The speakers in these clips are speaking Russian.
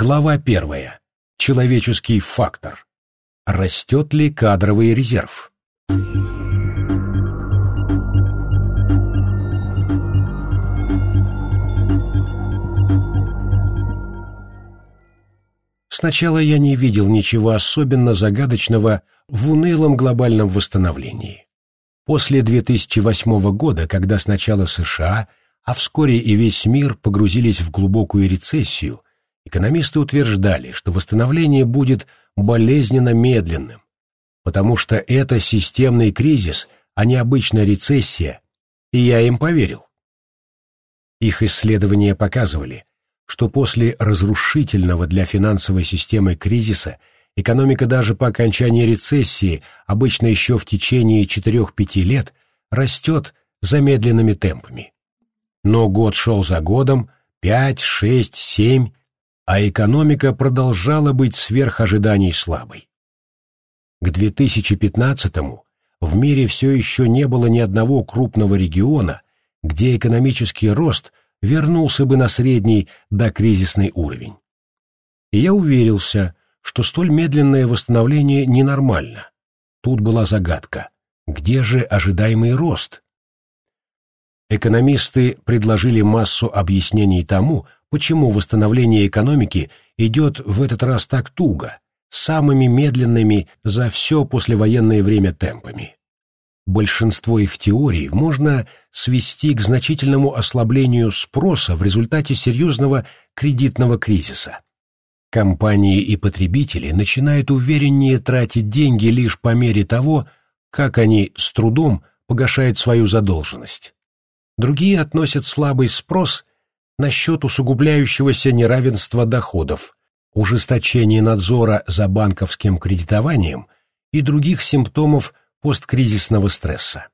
Глава первая. Человеческий фактор. Растет ли кадровый резерв? Сначала я не видел ничего особенно загадочного в унылом глобальном восстановлении. После 2008 года, когда сначала США, а вскоре и весь мир погрузились в глубокую рецессию, экономисты утверждали, что восстановление будет болезненно медленным, потому что это системный кризис, а не обычная рецессия, и я им поверил. Их исследования показывали, что после разрушительного для финансовой системы кризиса экономика даже по окончании рецессии, обычно еще в течение 4-5 лет, растет замедленными темпами. Но год шел за годом, 5, 6, 7, а экономика продолжала быть сверх ожиданий слабой. К 2015-му в мире все еще не было ни одного крупного региона, где экономический рост вернулся бы на средний докризисный уровень. И я уверился, что столь медленное восстановление ненормально. Тут была загадка. Где же ожидаемый рост? Экономисты предложили массу объяснений тому, почему восстановление экономики идет в этот раз так туго, самыми медленными за все послевоенное время темпами. Большинство их теорий можно свести к значительному ослаблению спроса в результате серьезного кредитного кризиса. Компании и потребители начинают увереннее тратить деньги лишь по мере того, как они с трудом погашают свою задолженность. Другие относят слабый спрос на счет усугубляющегося неравенства доходов, ужесточения надзора за банковским кредитованием и других симптомов посткризисного стресса.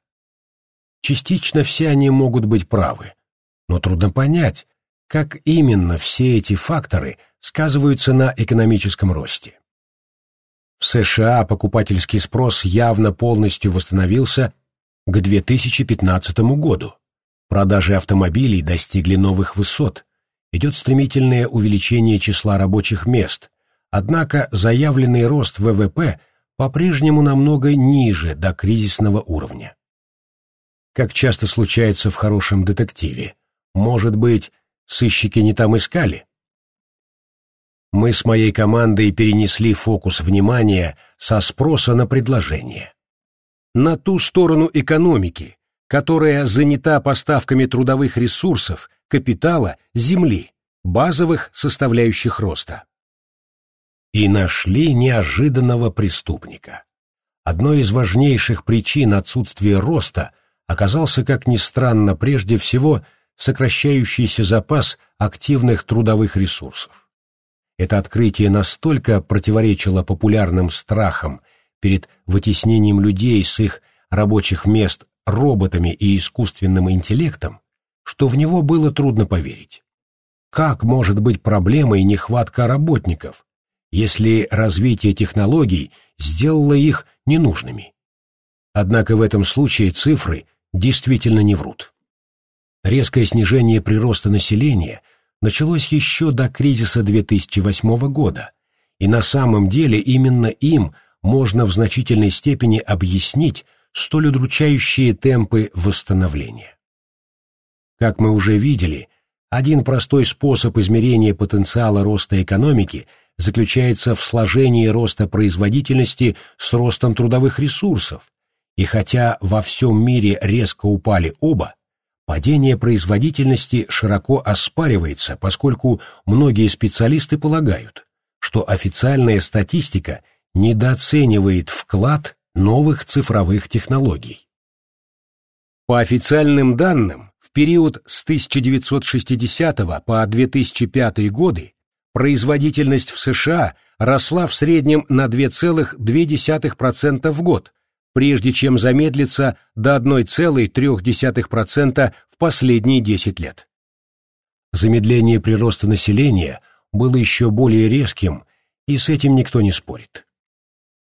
Частично все они могут быть правы, но трудно понять, как именно все эти факторы сказываются на экономическом росте. В США покупательский спрос явно полностью восстановился к 2015 году. Продажи автомобилей достигли новых высот, идет стремительное увеличение числа рабочих мест, однако заявленный рост ВВП – по-прежнему намного ниже до кризисного уровня. Как часто случается в хорошем детективе, может быть, сыщики не там искали? Мы с моей командой перенесли фокус внимания со спроса на предложение. На ту сторону экономики, которая занята поставками трудовых ресурсов, капитала, земли, базовых составляющих роста и нашли неожиданного преступника. Одной из важнейших причин отсутствия роста оказался, как ни странно, прежде всего сокращающийся запас активных трудовых ресурсов. Это открытие настолько противоречило популярным страхам перед вытеснением людей с их рабочих мест роботами и искусственным интеллектом, что в него было трудно поверить. Как может быть проблемой нехватка работников, если развитие технологий сделало их ненужными. Однако в этом случае цифры действительно не врут. Резкое снижение прироста населения началось еще до кризиса 2008 года, и на самом деле именно им можно в значительной степени объяснить столь удручающие темпы восстановления. Как мы уже видели, один простой способ измерения потенциала роста экономики – заключается в сложении роста производительности с ростом трудовых ресурсов, и хотя во всем мире резко упали оба, падение производительности широко оспаривается, поскольку многие специалисты полагают, что официальная статистика недооценивает вклад новых цифровых технологий. По официальным данным, в период с 1960 по 2005 годы производительность в США росла в среднем на 2,2% в год, прежде чем замедлиться до 1,3% в последние 10 лет. Замедление прироста населения было еще более резким, и с этим никто не спорит.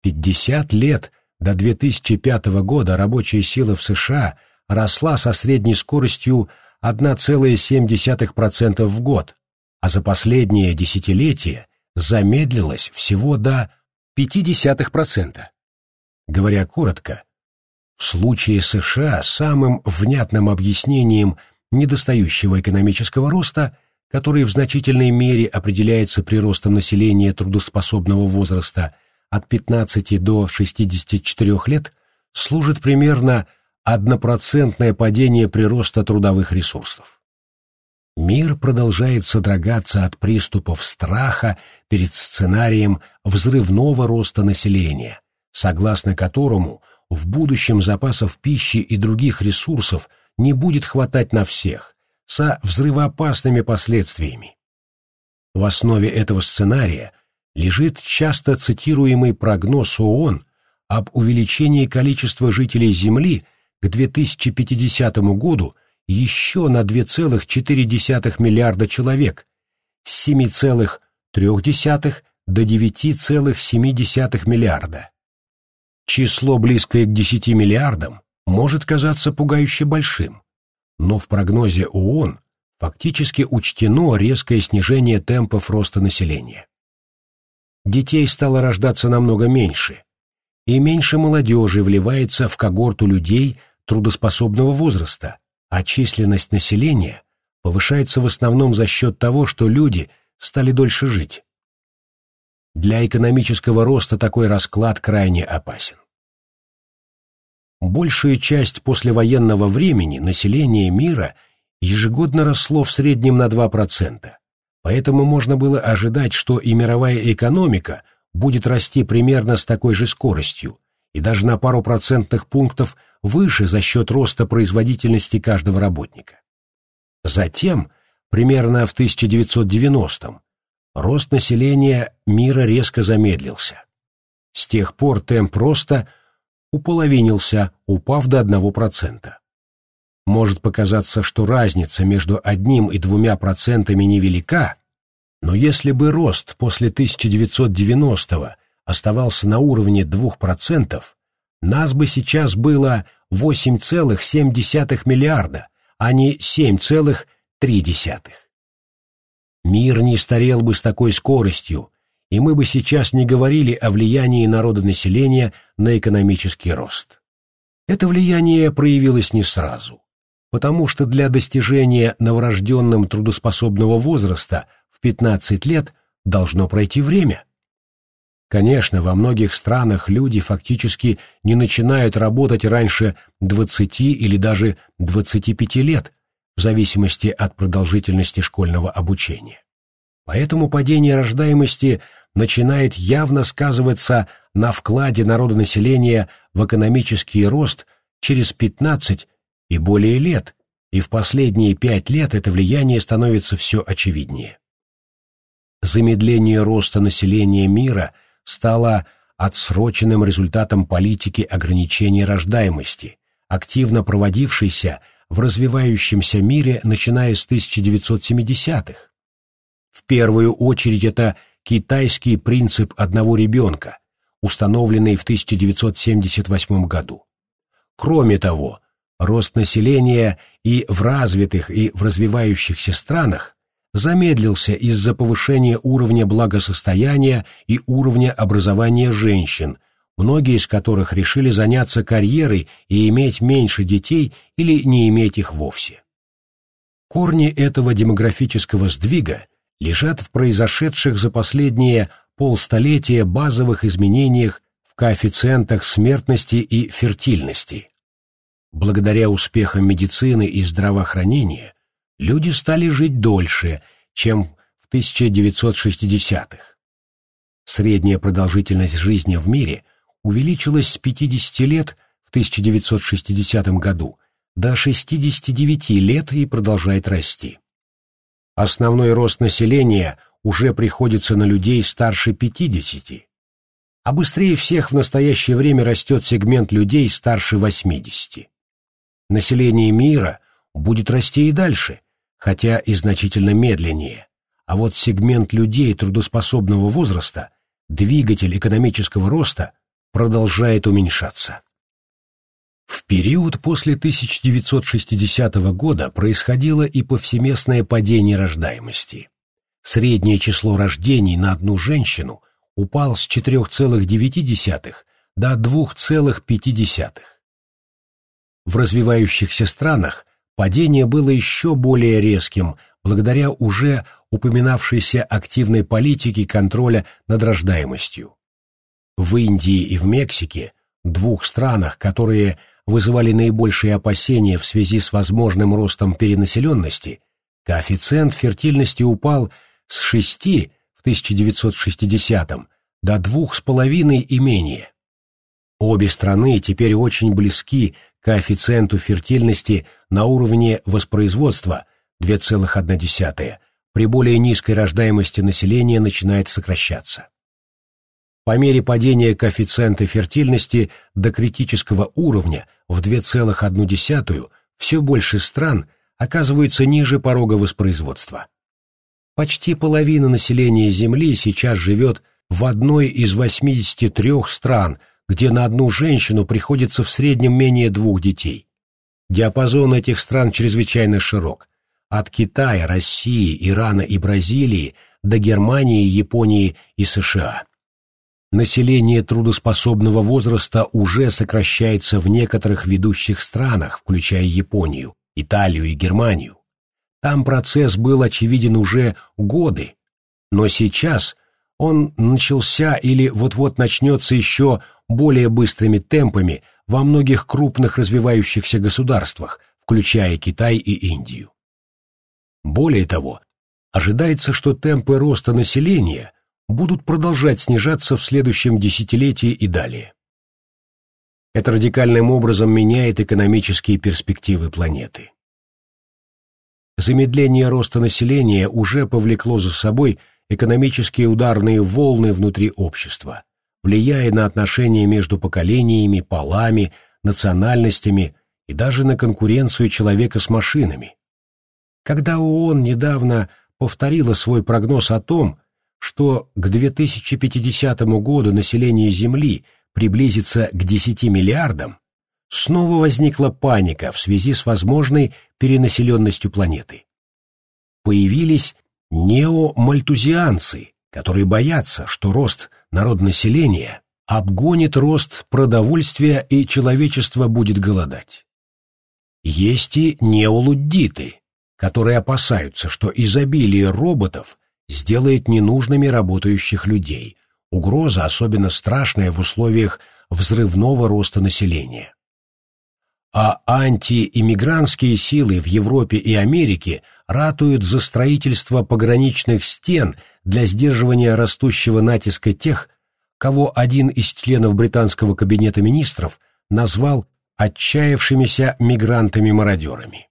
50 лет до 2005 года рабочая сила в США росла со средней скоростью 1,7% в год, а за последнее десятилетие замедлилась всего до 0,5%. Говоря коротко, в случае США самым внятным объяснением недостающего экономического роста, который в значительной мере определяется приростом населения трудоспособного возраста от 15 до 64 лет, служит примерно однопроцентное падение прироста трудовых ресурсов. Мир продолжает содрогаться от приступов страха перед сценарием взрывного роста населения, согласно которому в будущем запасов пищи и других ресурсов не будет хватать на всех, со взрывоопасными последствиями. В основе этого сценария лежит часто цитируемый прогноз ООН об увеличении количества жителей Земли к 2050 году еще на 2,4 миллиарда человек, с 7,3 до 9,7 миллиарда. Число, близкое к 10 миллиардам, может казаться пугающе большим, но в прогнозе ООН фактически учтено резкое снижение темпов роста населения. Детей стало рождаться намного меньше, и меньше молодежи вливается в когорту людей трудоспособного возраста, а численность населения повышается в основном за счет того, что люди стали дольше жить. Для экономического роста такой расклад крайне опасен. Большую часть послевоенного времени население мира ежегодно росло в среднем на 2%, поэтому можно было ожидать, что и мировая экономика будет расти примерно с такой же скоростью, и даже на пару процентных пунктов выше за счет роста производительности каждого работника. Затем, примерно в 1990-м, рост населения мира резко замедлился. С тех пор темп роста уполовинился, упав до 1%. Может показаться, что разница между одним и двумя процентами невелика, но если бы рост после 1990-го оставался на уровне 2%, нас бы сейчас было 8,7 миллиарда, а не 7,3. Мир не старел бы с такой скоростью, и мы бы сейчас не говорили о влиянии народонаселения на экономический рост. Это влияние проявилось не сразу, потому что для достижения новорожденным трудоспособного возраста в 15 лет должно пройти время. Конечно, во многих странах люди фактически не начинают работать раньше 20 или даже 25 лет, в зависимости от продолжительности школьного обучения. Поэтому падение рождаемости начинает явно сказываться на вкладе народонаселения в экономический рост через 15 и более лет, и в последние пять лет это влияние становится все очевиднее. Замедление роста населения мира – стало отсроченным результатом политики ограничения рождаемости, активно проводившейся в развивающемся мире начиная с 1970-х. В первую очередь это китайский принцип одного ребенка, установленный в 1978 году. Кроме того, рост населения и в развитых, и в развивающихся странах замедлился из-за повышения уровня благосостояния и уровня образования женщин, многие из которых решили заняться карьерой и иметь меньше детей или не иметь их вовсе. Корни этого демографического сдвига лежат в произошедших за последние полстолетия базовых изменениях в коэффициентах смертности и фертильности. Благодаря успехам медицины и здравоохранения люди стали жить дольше, чем в 1960-х. Средняя продолжительность жизни в мире увеличилась с 50 лет в 1960 году до 69 лет и продолжает расти. Основной рост населения уже приходится на людей старше 50, а быстрее всех в настоящее время растет сегмент людей старше 80. Население мира будет расти и дальше, хотя и значительно медленнее, а вот сегмент людей трудоспособного возраста, двигатель экономического роста, продолжает уменьшаться. В период после 1960 года происходило и повсеместное падение рождаемости. Среднее число рождений на одну женщину упал с 4,9 до 2,5. В развивающихся странах падение было еще более резким благодаря уже упоминавшейся активной политике контроля над рождаемостью. В Индии и в Мексике, двух странах, которые вызывали наибольшие опасения в связи с возможным ростом перенаселенности, коэффициент фертильности упал с 6 в 1960 до 2,5 и менее. Обе страны теперь очень близки коэффициенту фертильности на уровне воспроизводства 2,1, при более низкой рождаемости населения начинает сокращаться. По мере падения коэффициента фертильности до критического уровня в 2,1 все больше стран оказываются ниже порога воспроизводства. Почти половина населения Земли сейчас живет в одной из 83 стран, где на одну женщину приходится в среднем менее двух детей. Диапазон этих стран чрезвычайно широк. От Китая, России, Ирана и Бразилии до Германии, Японии и США население трудоспособного возраста уже сокращается в некоторых ведущих странах, включая Японию, Италию и Германию. Там процесс был очевиден уже годы, но сейчас он начался или вот-вот начнется еще более быстрыми темпами во многих крупных развивающихся государствах, включая Китай и Индию. Более того, ожидается, что темпы роста населения будут продолжать снижаться в следующем десятилетии и далее. Это радикальным образом меняет экономические перспективы планеты. Замедление роста населения уже повлекло за собой экономические ударные волны внутри общества, влияя на отношения между поколениями, полами, национальностями и даже на конкуренцию человека с машинами. Когда ООН недавно повторила свой прогноз о том, что к 2050 году население Земли приблизится к 10 миллиардам, снова возникла паника в связи с возможной перенаселенностью планеты. Появились неомальтузианцы, которые боятся, что рост народонаселения обгонит рост продовольствия и человечество будет голодать. Есть и неолуддиты, которые опасаются, что изобилие роботов сделает ненужными работающих людей. Угроза особенно страшная в условиях взрывного роста населения. А антииммигрантские силы в Европе и Америке ратуют за строительство пограничных стен для сдерживания растущего натиска тех, кого один из членов британского кабинета министров назвал отчаявшимися мигрантами-мародерами.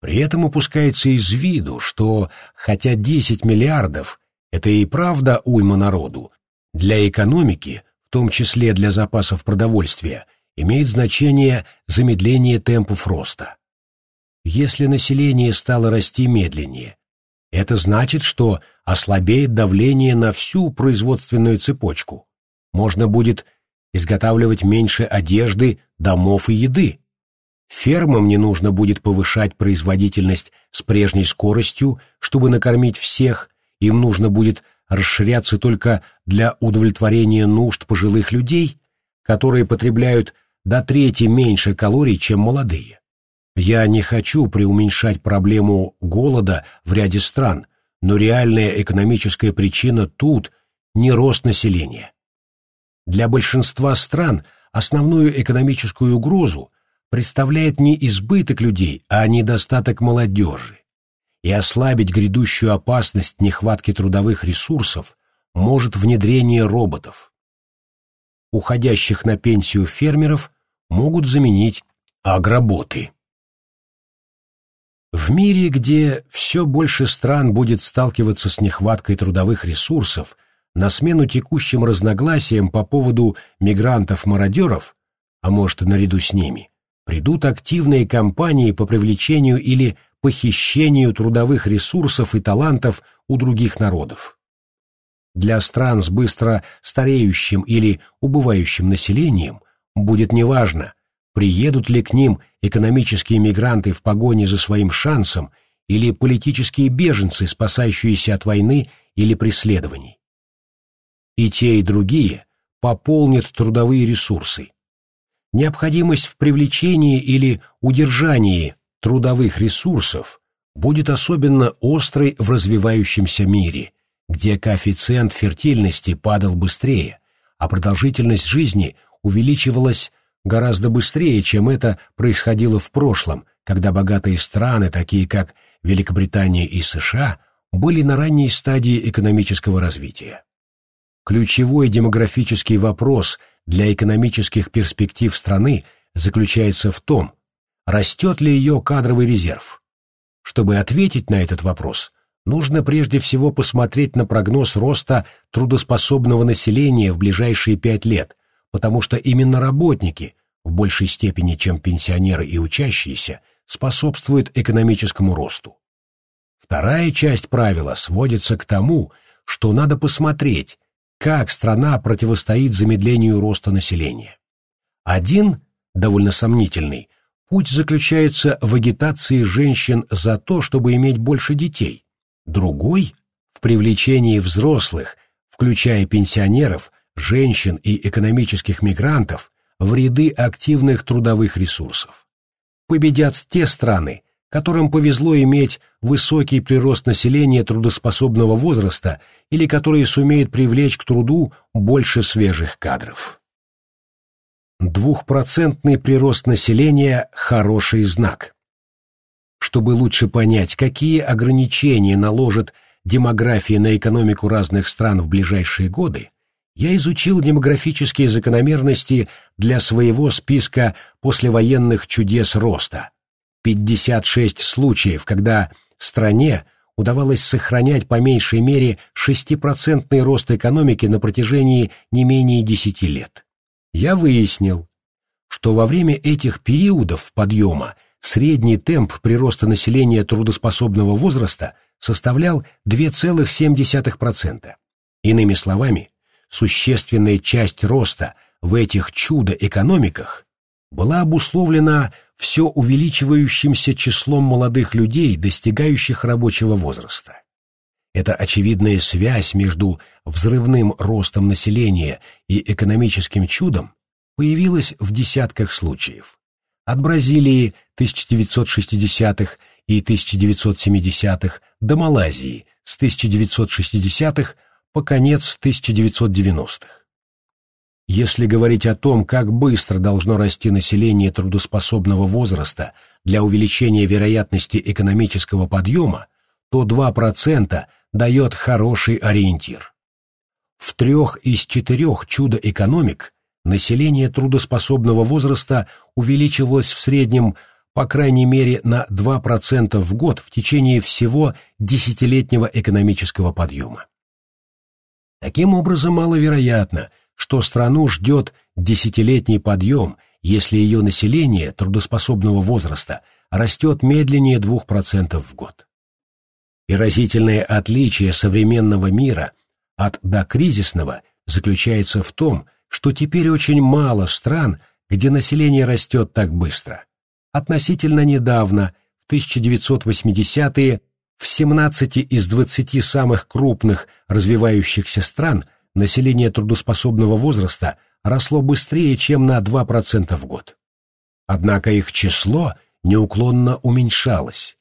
При этом упускается из виду, что, хотя 10 миллиардов – это и правда уйма народу, для экономики, в том числе для запасов продовольствия, имеет значение замедление темпов роста. Если население стало расти медленнее, это значит, что ослабеет давление на всю производственную цепочку. Можно будет изготавливать меньше одежды, домов и еды. Фермам не нужно будет повышать производительность с прежней скоростью, чтобы накормить всех, им нужно будет расширяться только для удовлетворения нужд пожилых людей, которые потребляют до трети меньше калорий, чем молодые. Я не хочу преуменьшать проблему голода в ряде стран, но реальная экономическая причина тут не рост населения. Для большинства стран основную экономическую угрозу представляет не избыток людей, а недостаток молодежи. И ослабить грядущую опасность нехватки трудовых ресурсов может внедрение роботов. Уходящих на пенсию фермеров могут заменить агроботы. В мире, где все больше стран будет сталкиваться с нехваткой трудовых ресурсов, на смену текущим разногласиям по поводу мигрантов-мародеров, а может и наряду с ними, придут активные кампании по привлечению или похищению трудовых ресурсов и талантов у других народов. Для стран с быстро стареющим или убывающим населением будет неважно, приедут ли к ним экономические мигранты в погоне за своим шансом или политические беженцы, спасающиеся от войны или преследований. И те, и другие пополнят трудовые ресурсы. Необходимость в привлечении или удержании трудовых ресурсов будет особенно острой в развивающемся мире, где коэффициент фертильности падал быстрее, а продолжительность жизни увеличивалась гораздо быстрее, чем это происходило в прошлом, когда богатые страны, такие как Великобритания и США, были на ранней стадии экономического развития. Ключевой демографический вопрос для экономических перспектив страны заключается в том, растет ли ее кадровый резерв. Чтобы ответить на этот вопрос, нужно прежде всего посмотреть на прогноз роста трудоспособного населения в ближайшие пять лет, потому что именно работники, в большей степени, чем пенсионеры и учащиеся, способствуют экономическому росту. Вторая часть правила сводится к тому, что надо посмотреть, как страна противостоит замедлению роста населения. Один, довольно сомнительный, путь заключается в агитации женщин за то, чтобы иметь больше детей. Другой – в привлечении взрослых, включая пенсионеров, женщин и экономических мигрантов, в ряды активных трудовых ресурсов. Победят те страны, которым повезло иметь высокий прирост населения трудоспособного возраста или которые сумеют привлечь к труду больше свежих кадров. Двухпроцентный прирост населения – хороший знак. Чтобы лучше понять, какие ограничения наложит демография на экономику разных стран в ближайшие годы, я изучил демографические закономерности для своего списка послевоенных чудес роста – 56 случаев, когда стране удавалось сохранять по меньшей мере 6% рост экономики на протяжении не менее 10 лет. Я выяснил, что во время этих периодов подъема средний темп прироста населения трудоспособного возраста составлял 2,7%. Иными словами, существенная часть роста в этих чудо-экономиках была обусловлена все увеличивающимся числом молодых людей, достигающих рабочего возраста. Эта очевидная связь между взрывным ростом населения и экономическим чудом появилась в десятках случаев. От Бразилии 1960-х и 1970-х до Малайзии с 1960-х по конец 1990-х. Если говорить о том, как быстро должно расти население трудоспособного возраста для увеличения вероятности экономического подъема, то 2% дает хороший ориентир. В трех из четырех чудо-экономик население трудоспособного возраста увеличивалось в среднем по крайней мере на 2% в год в течение всего десятилетнего экономического подъема. Таким образом, маловероятно – что страну ждет десятилетний подъем, если ее население трудоспособного возраста растет медленнее 2% в год. Поразительное отличие современного мира от докризисного заключается в том, что теперь очень мало стран, где население растет так быстро. Относительно недавно, в 1980-е, в 17 из 20 самых крупных развивающихся стран население трудоспособного возраста росло быстрее, чем на 2% в год. Однако их число неуклонно уменьшалось,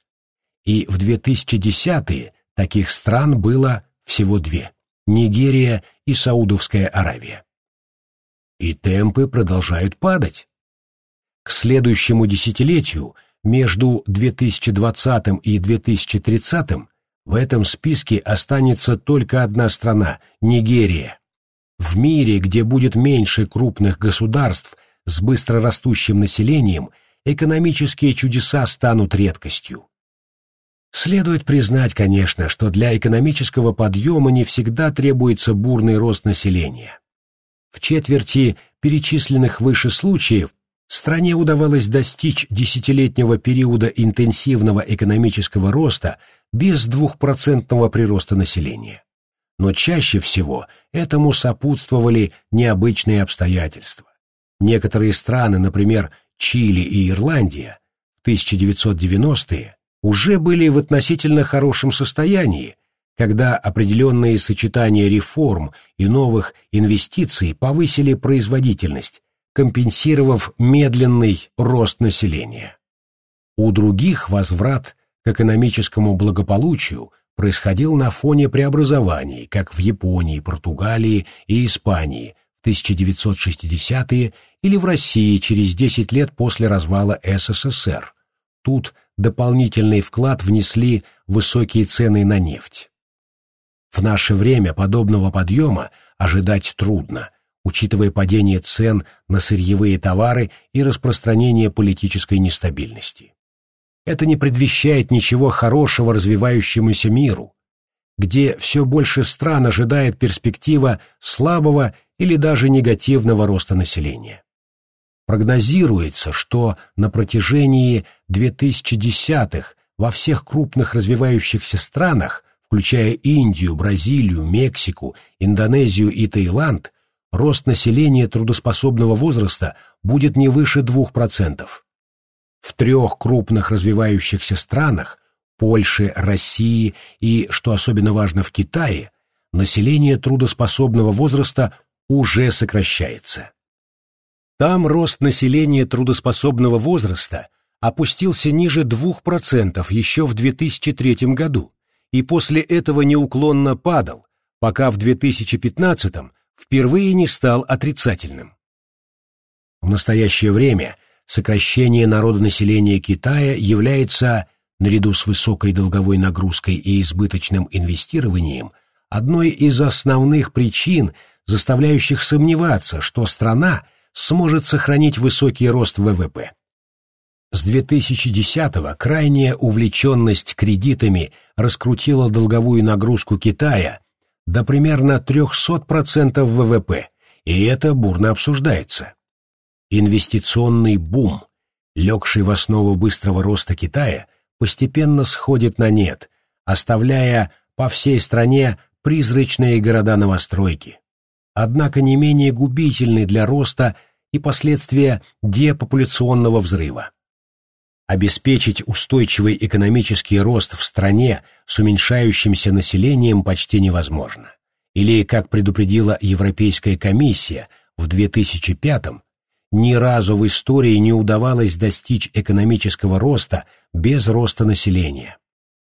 и в 2010-е таких стран было всего две – Нигерия и Саудовская Аравия. И темпы продолжают падать. К следующему десятилетию, между 2020 и 2030 в этом списке останется только одна страна – Нигерия. В мире, где будет меньше крупных государств с быстрорастущим населением, экономические чудеса станут редкостью. Следует признать, конечно, что для экономического подъема не всегда требуется бурный рост населения. В четверти перечисленных выше случаев стране удавалось достичь десятилетнего периода интенсивного экономического роста без двухпроцентного прироста населения. Но чаще всего этому сопутствовали необычные обстоятельства. Некоторые страны, например, Чили и Ирландия, в 1990-е уже были в относительно хорошем состоянии, когда определенные сочетания реформ и новых инвестиций повысили производительность, компенсировав медленный рост населения. У других возврат к экономическому благополучию происходил на фоне преобразований, как в Японии, Португалии и Испании в 1960-е или в России через 10 лет после развала СССР. Тут дополнительный вклад внесли высокие цены на нефть. В наше время подобного подъема ожидать трудно, учитывая падение цен на сырьевые товары и распространение политической нестабильности. Это не предвещает ничего хорошего развивающемуся миру, где все больше стран ожидает перспектива слабого или даже негативного роста населения. Прогнозируется, что на протяжении 2010-х во всех крупных развивающихся странах, включая Индию, Бразилию, Мексику, Индонезию и Таиланд, рост населения трудоспособного возраста будет не выше 2%. В трех крупных развивающихся странах – Польше, России и, что особенно важно, в Китае – население трудоспособного возраста уже сокращается. Там рост населения трудоспособного возраста опустился ниже 2% еще в 2003 году и после этого неуклонно падал, пока в 2015 впервые не стал отрицательным. В настоящее время сокращение народонаселения Китая является, наряду с высокой долговой нагрузкой и избыточным инвестированием, одной из основных причин, заставляющих сомневаться, что страна сможет сохранить высокий рост ВВП. С 2010-го крайняя увлеченность кредитами раскрутила долговую нагрузку Китая до примерно 300% ВВП, и это бурно обсуждается. Инвестиционный бум, легший в основу быстрого роста Китая, постепенно сходит на нет, оставляя по всей стране призрачные города-новостройки. Однако не менее губительны для роста и последствия депопуляционного взрыва. Обеспечить устойчивый экономический рост в стране с уменьшающимся населением почти невозможно. Или, как предупредила Европейская комиссия в 2005 году, ни разу в истории не удавалось достичь экономического роста без роста населения.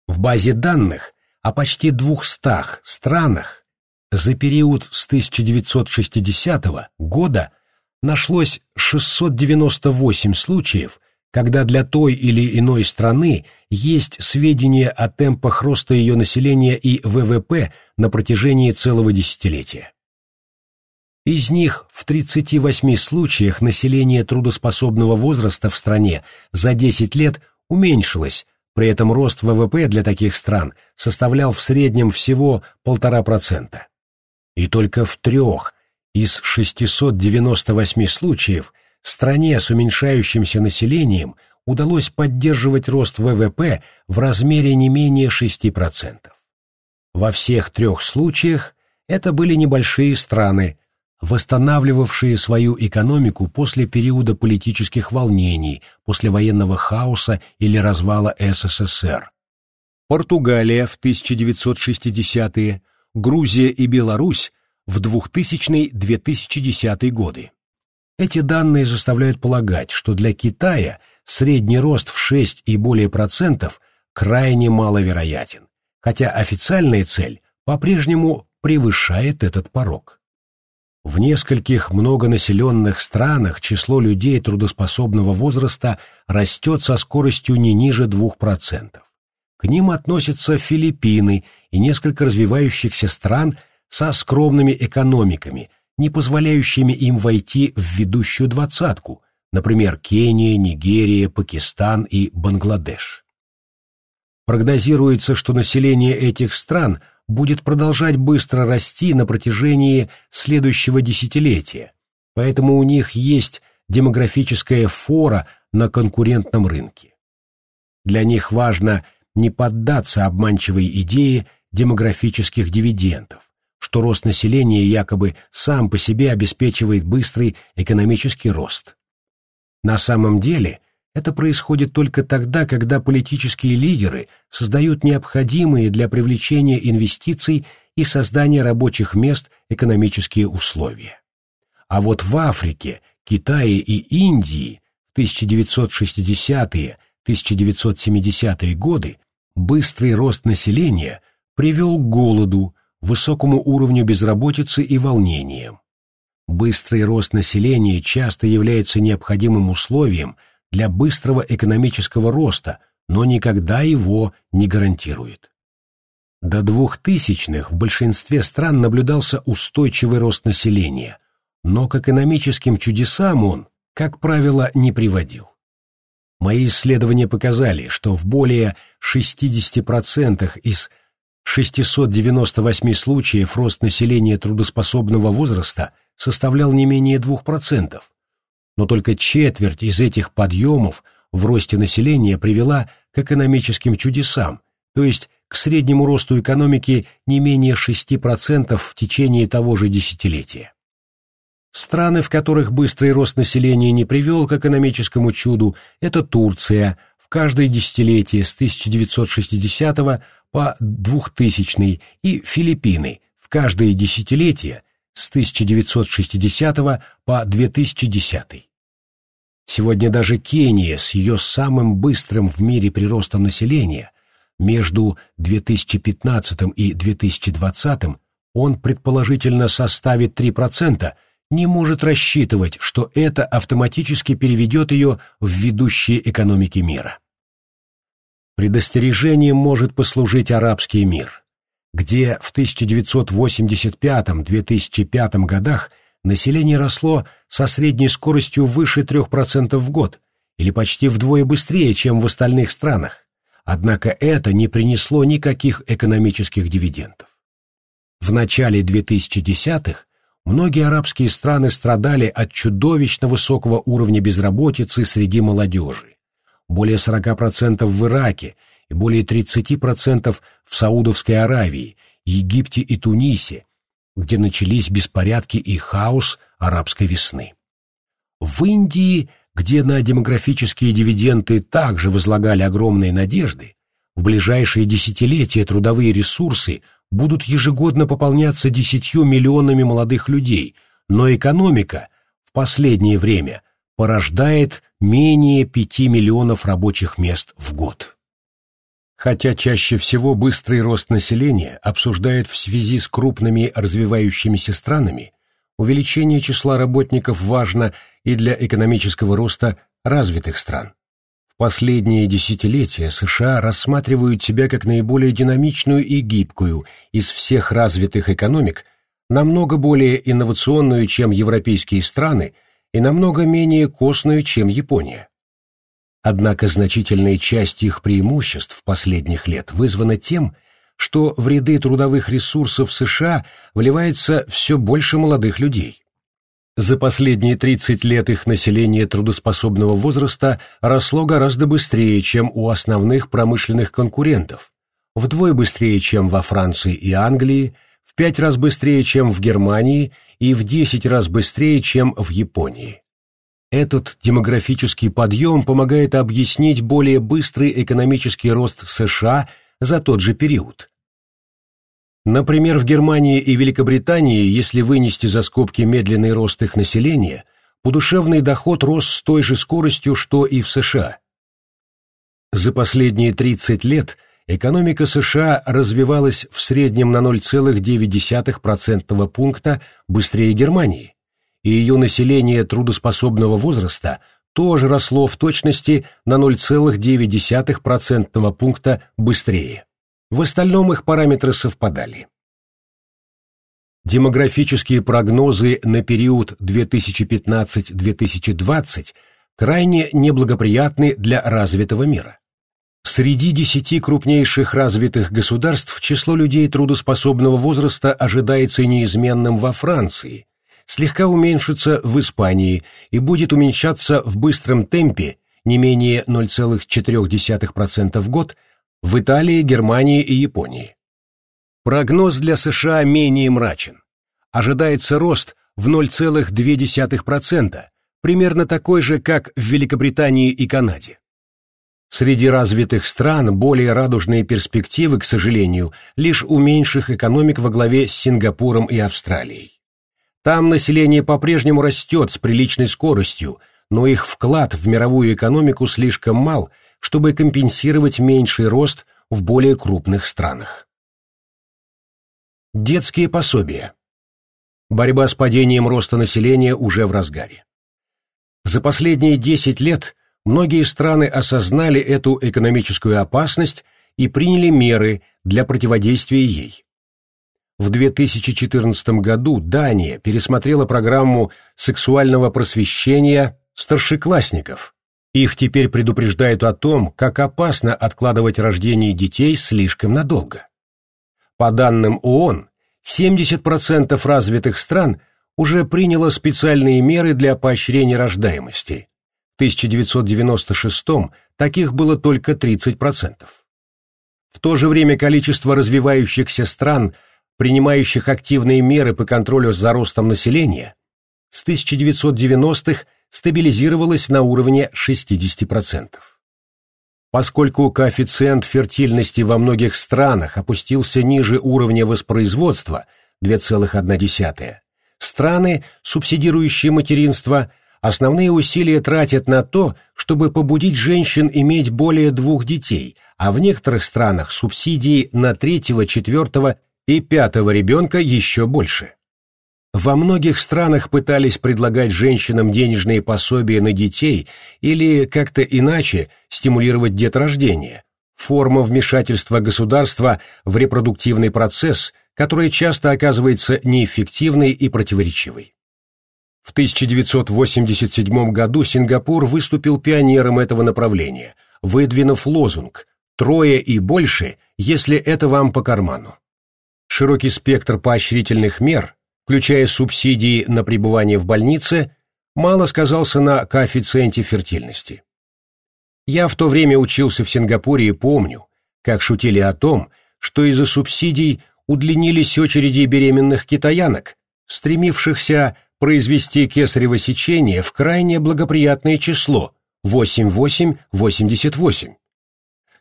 В базе данных о почти 200 странах за период с 1960 года нашлось 698 случаев, когда для той или иной страны есть сведения о темпах роста ее населения и ВВП на протяжении целого десятилетия. Из них в 38 случаях население трудоспособного возраста в стране за 10 лет уменьшилось, при этом рост ВВП для таких стран составлял в среднем всего 1,5%. И только в трех из 698 случаев стране с уменьшающимся населением удалось поддерживать рост ВВП в размере не менее 6%. Во всех трех случаях это были небольшие страны, восстанавливавшие свою экономику после периода политических волнений, после военного хаоса или развала СССР. Португалия в 1960-е, Грузия и Беларусь в 2000-2010 годы. Эти данные заставляют полагать, что для Китая средний рост в 6 и более процентов крайне маловероятен, хотя официальная цель по-прежнему превышает этот порог. В нескольких многонаселенных странах число людей трудоспособного возраста растет со скоростью не ниже 2%. К ним относятся Филиппины и несколько развивающихся стран со скромными экономиками, не позволяющими им войти в ведущую двадцатку, например, Кения, Нигерия, Пакистан и Бангладеш. Прогнозируется, что население этих стран – будет продолжать быстро расти на протяжении следующего десятилетия, поэтому у них есть демографическая фора на конкурентном рынке. Для них важно не поддаться обманчивой идее демографических дивидендов, что рост населения якобы сам по себе обеспечивает быстрый экономический рост. На самом деле Это происходит только тогда, когда политические лидеры создают необходимые для привлечения инвестиций и создания рабочих мест экономические условия. А вот в Африке, Китае и Индии в 1960-е, 1970-е годы быстрый рост населения привел к голоду, высокому уровню безработицы и волнениям. Быстрый рост населения часто является необходимым условием для быстрого экономического роста, но никогда его не гарантирует. До двухтысячных в большинстве стран наблюдался устойчивый рост населения, но к экономическим чудесам он, как правило, не приводил. Мои исследования показали, что в более 60% из 698 случаев рост населения трудоспособного возраста составлял не менее 2%, но только четверть из этих подъемов в росте населения привела к экономическим чудесам, то есть к среднему росту экономики не менее 6% в течение того же десятилетия. Страны, в которых быстрый рост населения не привел к экономическому чуду, это Турция, в каждое десятилетие с 1960 по 2000 и Филиппины, в каждое десятилетие с 1960 по 2010. Сегодня даже Кения с ее самым быстрым в мире приростом населения между 2015 и 2020 он предположительно составит 3%, не может рассчитывать, что это автоматически переведет ее в ведущие экономики мира. Предостережением может послужить арабский мир, где в 1985-2005 годах население росло со средней скоростью выше 3% в год, или почти вдвое быстрее, чем в остальных странах, однако это не принесло никаких экономических дивидендов. В начале 2010-х Многие арабские страны страдали от чудовищно высокого уровня безработицы среди молодежи. Более 40% в Ираке и более 30% в Саудовской Аравии, Египте и Тунисе, где начались беспорядки и хаос арабской весны. В Индии, где на демографические дивиденды также возлагали огромные надежды, в ближайшие десятилетия трудовые ресурсы будут ежегодно пополняться десятью миллионами молодых людей, но экономика в последнее время порождает менее пяти миллионов рабочих мест в год. Хотя чаще всего быстрый рост населения обсуждают в связи с крупными развивающимися странами, увеличение числа работников важно и для экономического роста развитых стран. В последние десятилетия США рассматривают себя как наиболее динамичную и гибкую из всех развитых экономик, намного более инновационную, чем европейские страны, и намного менее костную, чем Япония. Однако значительная часть их преимуществ последних лет вызвана тем, что в ряды трудовых ресурсов США вливается все больше молодых людей. За последние 30 лет их население трудоспособного возраста росло гораздо быстрее, чем у основных промышленных конкурентов, вдвое быстрее, чем во Франции и Англии, пять раз быстрее, чем в Германии и в десять раз быстрее, чем в Японии. Этот демографический подъем помогает объяснить более быстрый экономический рост США за тот же период – Например, в Германии и Великобритании, если вынести за скобки медленный рост их населения, удушевный доход рос с той же скоростью, что и в США. За последние 30 лет экономика США развивалась в среднем на 0,9% пункта быстрее Германии, и ее население трудоспособного возраста тоже росло в точности на 0,9% пункта быстрее. В остальном их параметры совпадали. Демографические прогнозы на период 2015-2020 крайне неблагоприятны для развитого мира. Среди десяти крупнейших развитых государств число людей трудоспособного возраста ожидается неизменным во Франции, слегка уменьшится в Испании и будет уменьшаться в быстром темпе не менее 0,4% в год в Италии, Германии и Японии. Прогноз для США менее мрачен. Ожидается рост в 0,2%, примерно такой же, как в Великобритании и Канаде. Среди развитых стран более радужные перспективы, к сожалению, лишь у меньших экономик во главе с Сингапуром и Австралией. Там население по-прежнему растет с приличной скоростью, но их вклад в мировую экономику слишком мал, чтобы компенсировать меньший рост в более крупных странах. Детские пособия. Борьба с падением роста населения уже в разгаре. За последние 10 лет многие страны осознали эту экономическую опасность и приняли меры для противодействия ей. В 2014 году Дания пересмотрела программу сексуального просвещения старшеклассников. Их теперь предупреждают о том, как опасно откладывать рождение детей слишком надолго. По данным ООН, 70% развитых стран уже приняло специальные меры для поощрения рождаемости. В 1996 таких было только 30%. В то же время количество развивающихся стран, принимающих активные меры по контролю за ростом населения, с 1990-х стабилизировалось на уровне 60%. Поскольку коэффициент фертильности во многих странах опустился ниже уровня воспроизводства 2,1, страны, субсидирующие материнство, основные усилия тратят на то, чтобы побудить женщин иметь более двух детей, а в некоторых странах субсидии на третьего, четвертого и пятого ребенка еще больше. Во многих странах пытались предлагать женщинам денежные пособия на детей или как-то иначе стимулировать деторождение, форма вмешательства государства в репродуктивный процесс, которая часто оказывается неэффективной и противоречивой. В 1987 году Сингапур выступил пионером этого направления, выдвинув лозунг «Трое и больше, если это вам по карману». Широкий спектр поощрительных мер – включая субсидии на пребывание в больнице, мало сказался на коэффициенте фертильности. Я в то время учился в Сингапуре и помню, как шутили о том, что из-за субсидий удлинились очереди беременных китаянок, стремившихся произвести кесарево сечение в крайне благоприятное число 8888.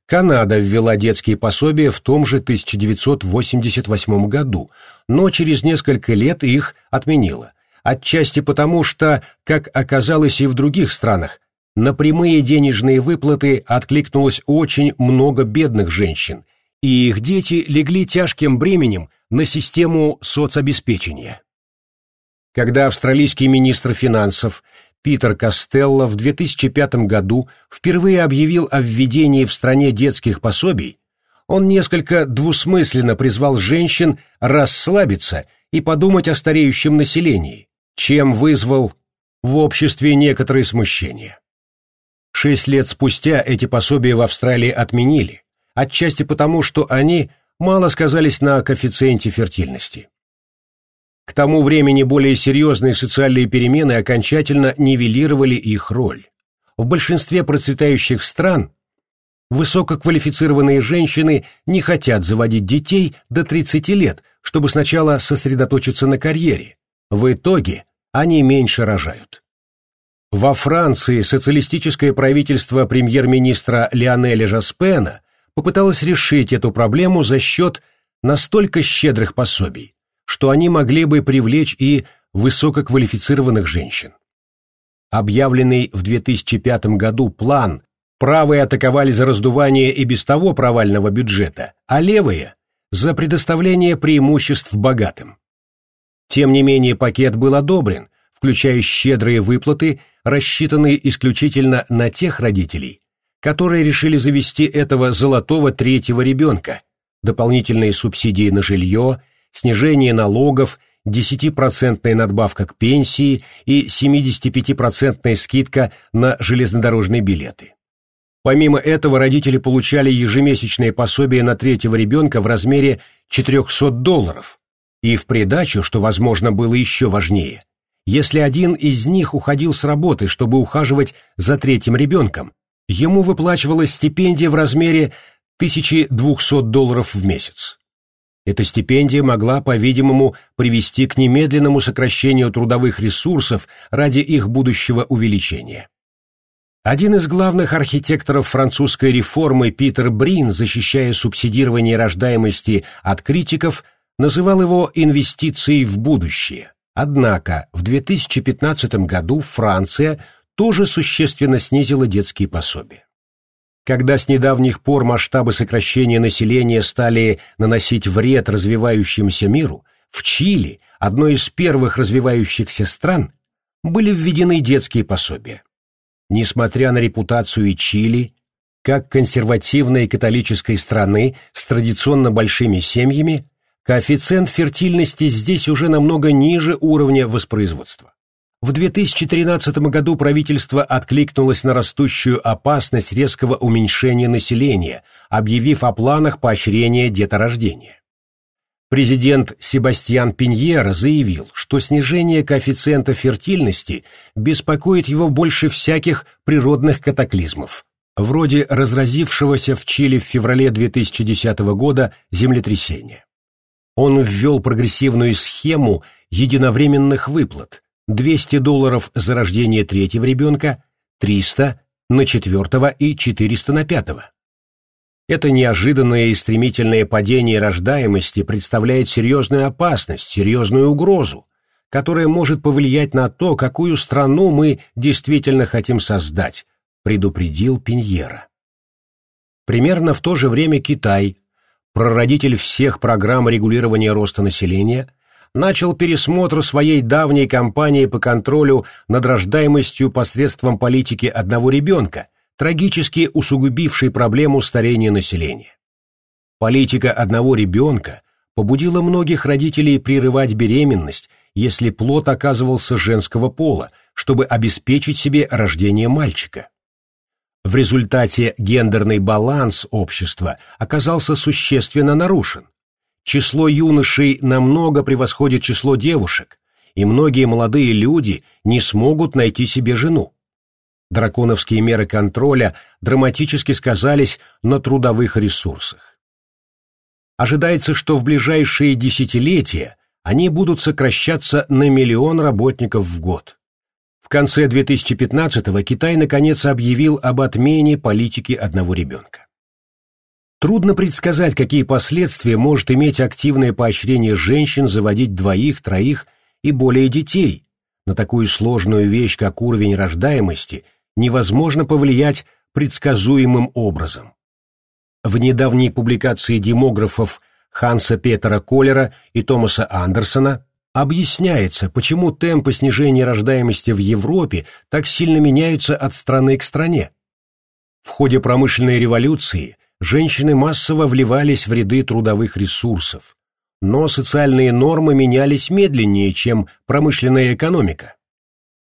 Канада ввела детские пособия в том же 1988 году, но через несколько лет их отменила. Отчасти потому, что, как оказалось и в других странах, на прямые денежные выплаты откликнулось очень много бедных женщин, и их дети легли тяжким бременем на систему соцобеспечения. Когда австралийский министр финансов Питер Костелло в 2005 году впервые объявил о введении в стране детских пособий, он несколько двусмысленно призвал женщин расслабиться и подумать о стареющем населении, чем вызвал в обществе некоторые смущения. Шесть лет спустя эти пособия в Австралии отменили, отчасти потому, что они мало сказались на коэффициенте фертильности. К тому времени более серьезные социальные перемены окончательно нивелировали их роль. В большинстве процветающих стран высококвалифицированные женщины не хотят заводить детей до 30 лет, чтобы сначала сосредоточиться на карьере. В итоге они меньше рожают. Во Франции социалистическое правительство премьер-министра Лионеля Жаспена попыталось решить эту проблему за счет настолько щедрых пособий, что они могли бы привлечь и высококвалифицированных женщин. Объявленный в 2005 году план правые атаковали за раздувание и без того провального бюджета, а левые – за предоставление преимуществ богатым. Тем не менее пакет был одобрен, включая щедрые выплаты, рассчитанные исключительно на тех родителей, которые решили завести этого золотого третьего ребенка, дополнительные субсидии на жилье – снижение налогов, 10% надбавка к пенсии и 75% скидка на железнодорожные билеты. Помимо этого родители получали ежемесячное пособие на третьего ребенка в размере 400 долларов. И в придачу, что, возможно, было еще важнее, если один из них уходил с работы, чтобы ухаживать за третьим ребенком, ему выплачивалась стипендия в размере 1200 долларов в месяц. Эта стипендия могла, по-видимому, привести к немедленному сокращению трудовых ресурсов ради их будущего увеличения. Один из главных архитекторов французской реформы Питер Брин, защищая субсидирование рождаемости от критиков, называл его инвестицией в будущее. Однако в 2015 году Франция тоже существенно снизила детские пособия. Когда с недавних пор масштабы сокращения населения стали наносить вред развивающемуся миру, в Чили, одной из первых развивающихся стран, были введены детские пособия. Несмотря на репутацию Чили, как консервативной католической страны с традиционно большими семьями, коэффициент фертильности здесь уже намного ниже уровня воспроизводства. В 2013 году правительство откликнулось на растущую опасность резкого уменьшения населения, объявив о планах поощрения деторождения. Президент Себастьян Пиньера заявил, что снижение коэффициента фертильности беспокоит его больше всяких природных катаклизмов, вроде разразившегося в Чили в феврале 2010 года землетрясения. Он ввел прогрессивную схему единовременных выплат, 200 долларов за рождение третьего ребенка, 300 на четвертого и 400 на пятого. Это неожиданное и стремительное падение рождаемости представляет серьезную опасность, серьезную угрозу, которая может повлиять на то, какую страну мы действительно хотим создать, предупредил Пиньера. Примерно в то же время Китай, прародитель всех программ регулирования роста населения, начал пересмотр своей давней кампании по контролю над рождаемостью посредством политики одного ребенка, трагически усугубившей проблему старения населения. Политика одного ребенка побудила многих родителей прерывать беременность, если плод оказывался женского пола, чтобы обеспечить себе рождение мальчика. В результате гендерный баланс общества оказался существенно нарушен, Число юношей намного превосходит число девушек, и многие молодые люди не смогут найти себе жену. Драконовские меры контроля драматически сказались на трудовых ресурсах. Ожидается, что в ближайшие десятилетия они будут сокращаться на миллион работников в год. В конце 2015-го Китай наконец объявил об отмене политики одного ребенка. Трудно предсказать, какие последствия может иметь активное поощрение женщин заводить двоих, троих и более детей. На такую сложную вещь, как уровень рождаемости, невозможно повлиять предсказуемым образом. В недавней публикации демографов Ханса Петера Коллера и Томаса Андерсона объясняется, почему темпы снижения рождаемости в Европе так сильно меняются от страны к стране. В ходе промышленной революции женщины массово вливались в ряды трудовых ресурсов, но социальные нормы менялись медленнее, чем промышленная экономика.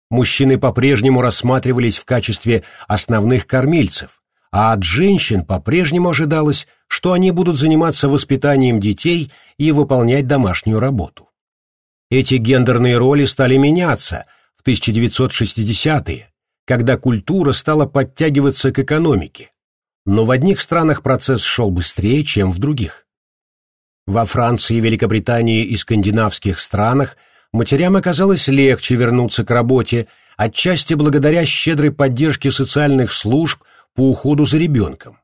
Мужчины по-прежнему рассматривались в качестве основных кормильцев, а от женщин по-прежнему ожидалось, что они будут заниматься воспитанием детей и выполнять домашнюю работу. Эти гендерные роли стали меняться в 1960-е, когда культура стала подтягиваться к экономике, но в одних странах процесс шел быстрее, чем в других. Во Франции, Великобритании и скандинавских странах матерям оказалось легче вернуться к работе, отчасти благодаря щедрой поддержке социальных служб по уходу за ребенком.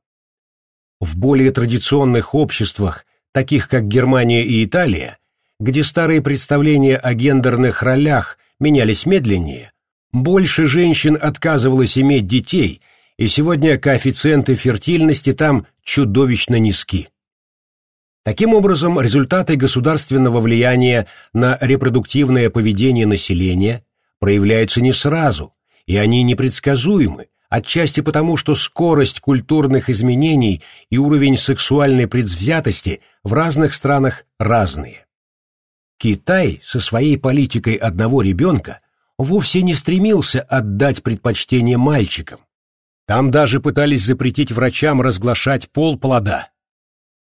В более традиционных обществах, таких как Германия и Италия, где старые представления о гендерных ролях менялись медленнее, больше женщин отказывалось иметь детей – и сегодня коэффициенты фертильности там чудовищно низки. Таким образом, результаты государственного влияния на репродуктивное поведение населения проявляются не сразу, и они непредсказуемы, отчасти потому, что скорость культурных изменений и уровень сексуальной предвзятости в разных странах разные. Китай со своей политикой одного ребенка вовсе не стремился отдать предпочтение мальчикам, там даже пытались запретить врачам разглашать пол плода.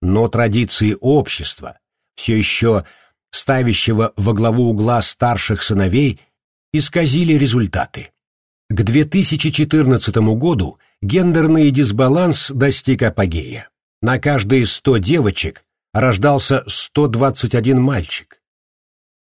Но традиции общества, все еще ставящего во главу угла старших сыновей, исказили результаты. К 2014 году гендерный дисбаланс достиг апогея. На каждые 100 девочек рождался 121 мальчик.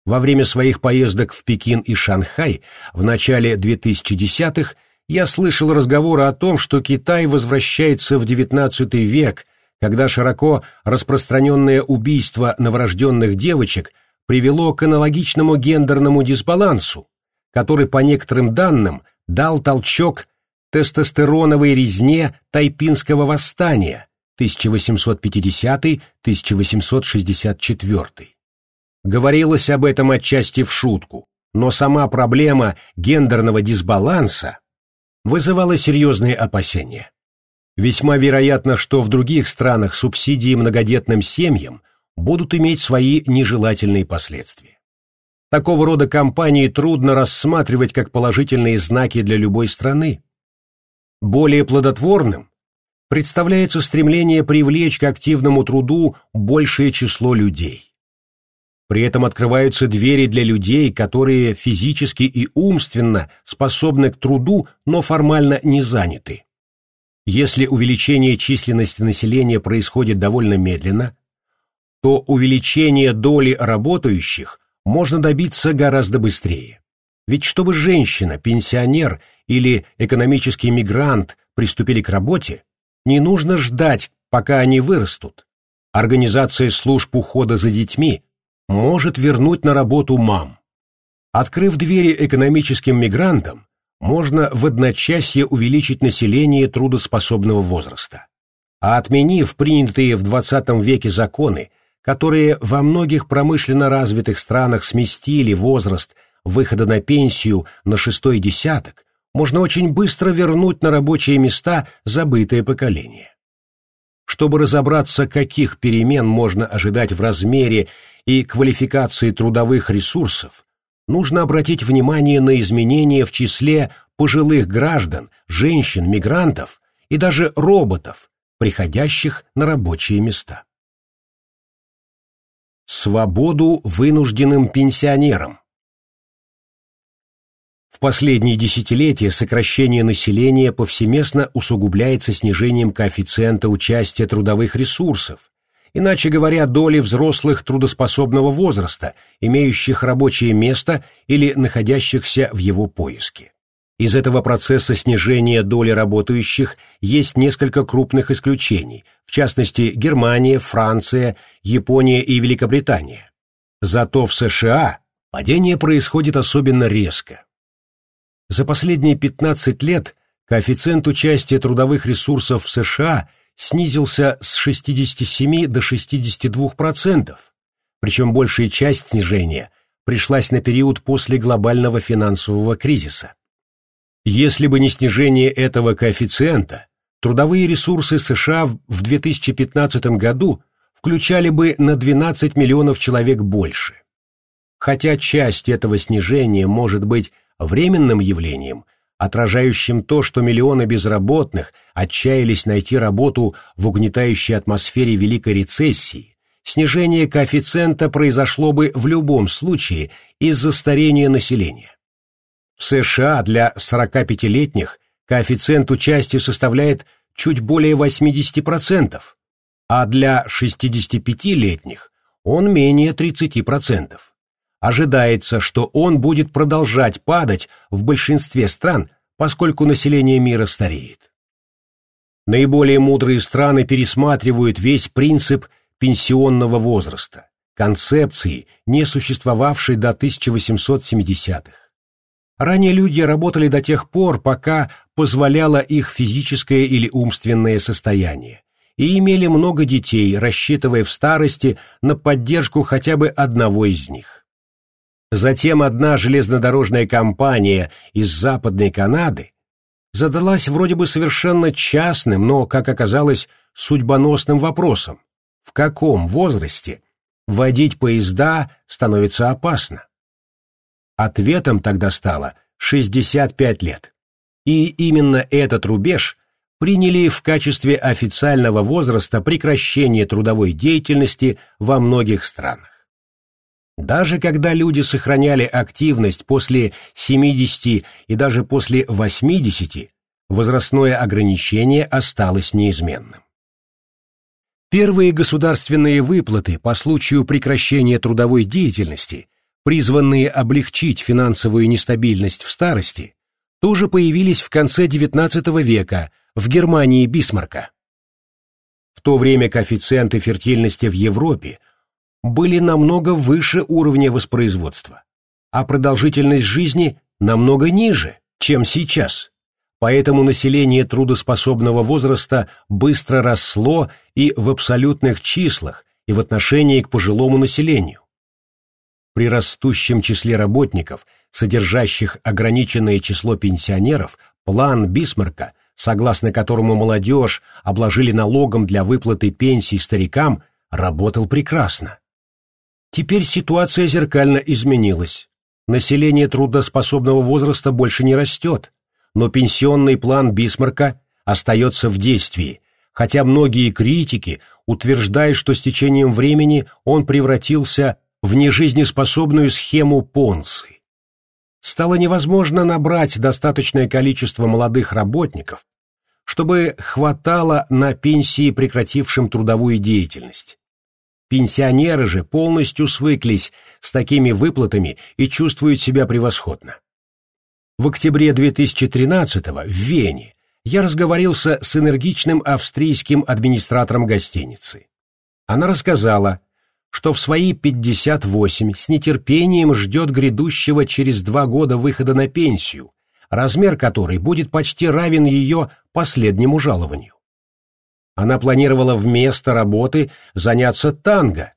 Во время своих поездок в Пекин и Шанхай в начале 2010-х я слышал разговоры о том, что Китай возвращается в XIX век, когда широко распространенное убийство новорожденных девочек привело к аналогичному гендерному дисбалансу, который, по некоторым данным, дал толчок тестостероновой резне Тайпинского восстания 1850-1864. Говорилось об этом отчасти в шутку, но сама проблема гендерного дисбаланса вызывала серьезные опасения. Весьма вероятно, что в других странах субсидии многодетным семьям будут иметь свои нежелательные последствия. Такого рода кампании трудно рассматривать как положительные знаки для любой страны. Более плодотворным представляется стремление привлечь к активному труду большее число людей. При этом открываются двери для людей, которые физически и умственно способны к труду, но формально не заняты. Если увеличение численности населения происходит довольно медленно, то увеличение доли работающих можно добиться гораздо быстрее. Ведь чтобы женщина, пенсионер или экономический мигрант приступили к работе, не нужно ждать, пока они вырастут. Организация служб ухода за детьми может вернуть на работу мам. Открыв двери экономическим мигрантам, можно в одночасье увеличить население трудоспособного возраста. А отменив принятые в 20 веке законы, которые во многих промышленно развитых странах сместили возраст выхода на пенсию на шестой десяток, можно очень быстро вернуть на рабочие места забытое поколение. Чтобы разобраться, каких перемен можно ожидать в размере и квалификации трудовых ресурсов, нужно обратить внимание на изменения в числе пожилых граждан, женщин, мигрантов и даже роботов, приходящих на рабочие места. Свободу вынужденным пенсионерам В последние десятилетия сокращение населения повсеместно усугубляется снижением коэффициента участия трудовых ресурсов, иначе говоря, доли взрослых трудоспособного возраста, имеющих рабочее место или находящихся в его поиске. Из этого процесса снижения доли работающих есть несколько крупных исключений, в частности Германия, Франция, Япония и Великобритания. Зато в США падение происходит особенно резко. За последние 15 лет коэффициент участия трудовых ресурсов в США – снизился с 67 до 62%, причем большая часть снижения пришлась на период после глобального финансового кризиса. Если бы не снижение этого коэффициента, трудовые ресурсы США в 2015 году включали бы на 12 миллионов человек больше. Хотя часть этого снижения может быть временным явлением, отражающим то, что миллионы безработных отчаялись найти работу в угнетающей атмосфере Великой рецессии, снижение коэффициента произошло бы в любом случае из-за старения населения. В США для 45-летних коэффициент участия составляет чуть более 80%, а для 65-летних он менее 30%. Ожидается, что он будет продолжать падать в большинстве стран, поскольку население мира стареет. Наиболее мудрые страны пересматривают весь принцип пенсионного возраста, концепции, не существовавшей до 1870-х. Ранее люди работали до тех пор, пока позволяло их физическое или умственное состояние, и имели много детей, рассчитывая в старости на поддержку хотя бы одного из них. Затем одна железнодорожная компания из Западной Канады задалась вроде бы совершенно частным, но, как оказалось, судьбоносным вопросом. В каком возрасте водить поезда становится опасно? Ответом тогда стало 65 лет. И именно этот рубеж приняли в качестве официального возраста прекращения трудовой деятельности во многих странах. Даже когда люди сохраняли активность после 70 и даже после 80, возрастное ограничение осталось неизменным. Первые государственные выплаты по случаю прекращения трудовой деятельности, призванные облегчить финансовую нестабильность в старости, тоже появились в конце XIX века в Германии Бисмарка. В то время коэффициенты фертильности в Европе были намного выше уровня воспроизводства, а продолжительность жизни намного ниже, чем сейчас. Поэтому население трудоспособного возраста быстро росло и в абсолютных числах, и в отношении к пожилому населению. При растущем числе работников, содержащих ограниченное число пенсионеров, план Бисмарка, согласно которому молодежь обложили налогом для выплаты пенсий старикам, работал прекрасно. Теперь ситуация зеркально изменилась. Население трудоспособного возраста больше не растет, но пенсионный план Бисмарка остается в действии, хотя многие критики утверждают, что с течением времени он превратился в нежизнеспособную схему Понцы. Стало невозможно набрать достаточное количество молодых работников, чтобы хватало на пенсии прекратившим трудовую деятельность. Пенсионеры же полностью свыклись с такими выплатами и чувствуют себя превосходно. В октябре 2013 в Вене я разговорился с энергичным австрийским администратором гостиницы. Она рассказала, что в свои 58 с нетерпением ждет грядущего через два года выхода на пенсию, размер которой будет почти равен ее последнему жалованию. Она планировала вместо работы заняться танго,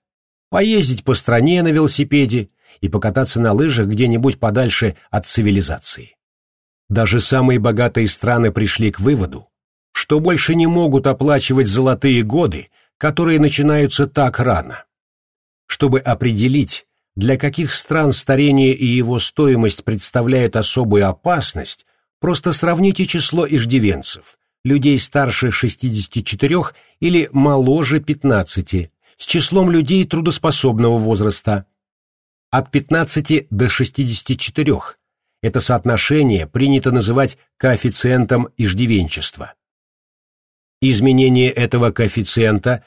поездить по стране на велосипеде и покататься на лыжах где-нибудь подальше от цивилизации. Даже самые богатые страны пришли к выводу, что больше не могут оплачивать золотые годы, которые начинаются так рано. Чтобы определить, для каких стран старение и его стоимость представляют особую опасность, просто сравните число иждивенцев, людей старше 64 или моложе 15, с числом людей трудоспособного возраста от 15 до 64. Это соотношение принято называть коэффициентом иждивенчества. Изменение этого коэффициента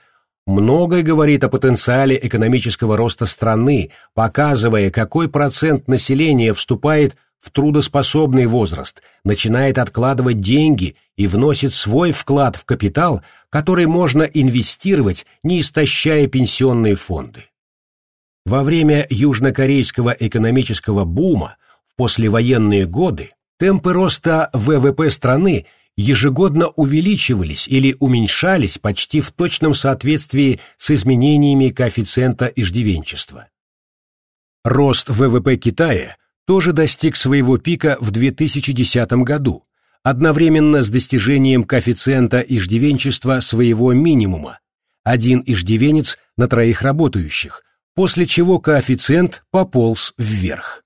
многое говорит о потенциале экономического роста страны, показывая, какой процент населения вступает в трудоспособный возраст, начинает откладывать деньги и вносит свой вклад в капитал, который можно инвестировать, не истощая пенсионные фонды. Во время южнокорейского экономического бума в послевоенные годы темпы роста ВВП страны ежегодно увеличивались или уменьшались почти в точном соответствии с изменениями коэффициента иждивенчества. Рост ВВП Китая тоже достиг своего пика в 2010 году, одновременно с достижением коэффициента иждивенчества своего минимума, один иждивенец на троих работающих, после чего коэффициент пополз вверх.